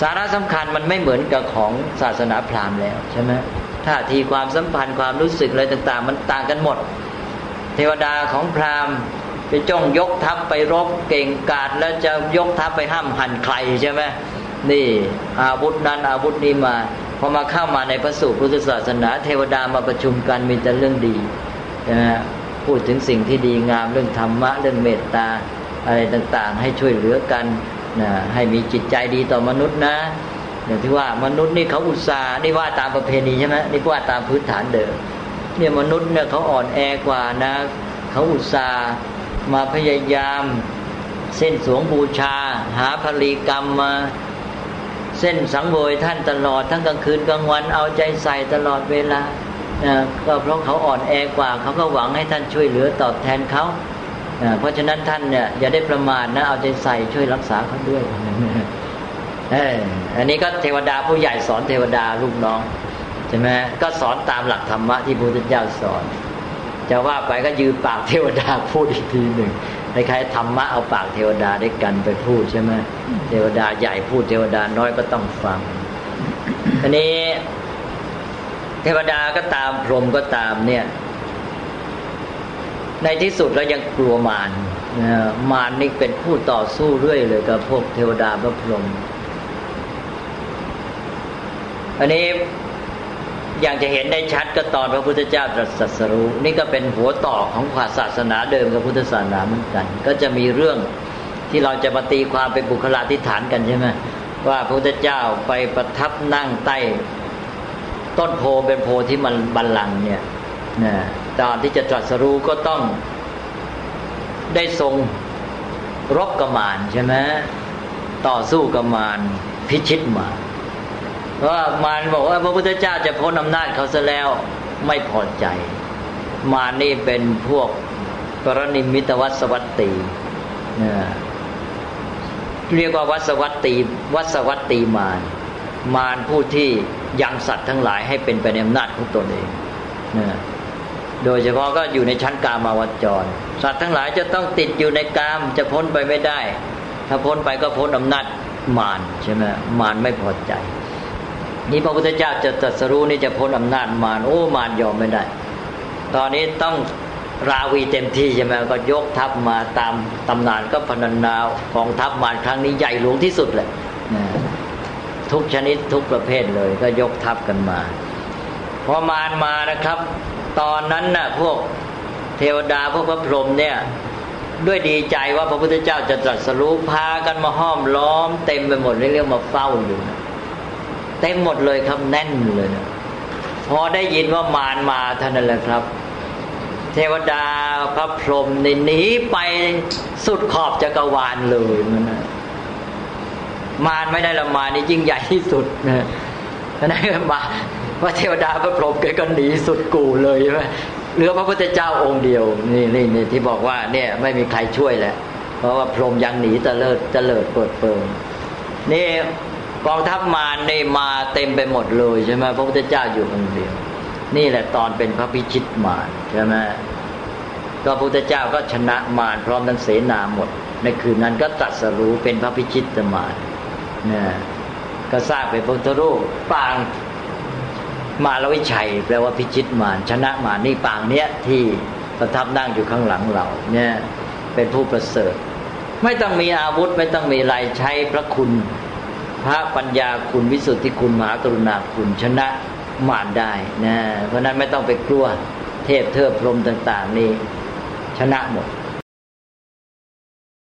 C: สาระสำคัญมันไม่เหมือนกับของศาสนาพราหมณ์แล้วใช่ไหมท่าทีความสัมพันธ์ความรู้สึกอะไรต่าง ๆ มันต่างกันหมด เทวดาของพราหมณ์ ไปจ้องยกทัพไปรบเก่งกาจแล้วจะยกทัพไปห้ามหันใครใช่ไหมนี่อาวุธนั้นอาวุธนี้มาพอมาเข้ามาในพระสูตรพุทธศาสนา เทวดามาประชุมกันมีแต่เรื่องดีนะพูดถึงสิ่งที่ดีงามเรื่องธรรมะเรื่องเมตตาอะไรต่างๆ ให้ช่วยเหลือกันนะให้มีจิตใจดีต่อมนุษย์นะอย่างที่ว่ามนุษย์นี่เขาอุตส่าห์นี่ว่าตามประเพณีใช่ไหมนี่ว่าตามพื้นฐานเดิมเนี่ยมนุษย์เนี่ยเขาอ่อนแอกว่านะเขาอุตส่าห์ มาพยายาม เส้นสวงบูชา หาผลีกรรมมาเส้นสังเวยท่านตลอดทั้งกลางคืนกลางวันเอาใจใส่ตลอดเวลาก็เพราะเขาอ่อนแอกว่าเขาก็หวังให้ท่านช่วยเหลือตอบแทนเขาเพราะฉะนั้นท่านเนี่ยอย่าได้ประมาทนะเอาใจใส่ช่วยรักษาเขาด้วยอันนี้ก็เทวดาผู้ใหญ่สอนเทวดาลูกน้องใช่ไหมก็สอนตามหลักธรรมะที่พระพุทธเจ้าสอน จะว่าไปก็ยืมปากเทวดาพูดอีกทีหนึ่งคล้ายๆธรรมะเอาปากเทวดาด้วยกันไปพูดใช่ไหมเทวดาใหญ่พูดเทวดาน้อยก็ต้องฟังอันนี้ เทวดาก็ตามพรหมก็ตามเนี่ย ในที่สุดเรายังกลัวมารมารนี่เป็นผู้ต่อสู้เรื่อยเลยกับพวกเทวดาพระพรหมอันนี้ อย่างจะเห็นได้ชัดก็ตอนพระพุทธเจ้าตรัสรู้นี่ก็เป็นหัวต่อของขวาศาสนาเดิมกับพุทธศาสนาเหมือนกัน ก็จะมีเรื่องที่เราจะมาตีความเป็นบุคลาธิฐานกันใช่ไหมว่าพระพุทธเจ้าไปประทับนั่งใต้ ต้นโพเป็นโพที่มันบันลังเนี่ยนะตอนที่จะตรัสรู้ก็ต้องได้ทรงรบกมานใช่ไหมต่อสู้กมานพิชิตมา เพราะมารบอกว่าพระพุทธเจ้าจะพ้นอำนาจเขาซะแล้วไม่พอใจ มานี่เป็นพวกกรณิมิตวัสวัตตีเรียกว่าวัสวัตตีวัสวัตตีมารมารผู้ที่ยังสัตว์ทั้งหลายให้เป็นไปในอำนาจของตนเองโดยเฉพาะก็อยู่ในชั้นกามาวจร สัตว์ทั้งหลายจะต้องติดอยู่ในกามจะพ้นไปไม่ได้ ถ้าพ้นไปก็พ้นอำนาจมารใช่ไหมมารไม่พอใจ นี่พระพุทธเจ้าจะตรัสรู้นี่จะพ้นอำนาจมารโอ้มารยอมไม่ได้ ตอนนี้ต้องราวีเต็มที่ใช่ไหมก็ยกทัพมาตามตำนานก็พนันนาวกองทัพมารครั้งนี้ใหญ่หลวงที่สุดเลยทุกชนิดทุกประเภทเลย ก็ยกทัพกันมา พอมารมานะครับ ตอนนั้นน่ะพวกเทวดาพวกพระพรหมเนี่ย ด้วยดีใจว่าพระพุทธเจ้าจะตรัสรู้พากันมาห้อมล้อมเต็มไปหมดเรียกมาเฝ้าอยู่นะ เต็มหมดเลยครับแน่นเลยนะพอได้ยินว่ามารมาท่านนั่นแหละครับ เทวดาพระพรหมนหนีไปสุดขอบจักรวาลเลยมันนะมารไม่ได้ละมานี่ยิ่งใหญ่ที่สุดนะนั่นมาว่าเทวดาพระพรหมเกิดก็หนีสุดกูเลยใช่ไหมเหลือพระพุทธเจ้าองค์เดียว นี่นี่นี่ที่บอกว่า เนี่ย ไม่มีใครช่วยแหละเพราะว่าพรหมยังหนีตะเลิดตะเลิดเปิดเปิงนี่ กองทัพมารได้มาเต็มไปหมดเลยใช่ไหมพระพุทธเจ้าอยู่คนเดียว นี่แหละตอนเป็นพระพิชิตมารใช่ไหมก็พระพุทธเจ้าก็ชนะมารพร้อมทั้งเสนาหมด ในคืนนั้นก็ตรัสรู้เป็นพระพิชิตมารเนี่ยก็สร้างเป็นพระพุทธรูปปางมาลวิชัยแปลว่าพิชิตมารชนะมารนี่ปางเนี้ยที่ประทับนั่งอยู่ข้างหลังเราเนี่ยเป็นผู้ประเสริฐ ไม่ต้องมีอาวุธไม่ต้องมีอะไรใช้พระคุณ พระปัญญาคุณวิสุทธิคุณมหากรุณาคุณชนะมารได้นะเพราะนั้นไม่ต้องไปกลัวเทพเทอพรมต่าง ๆ นี่ชนะหมด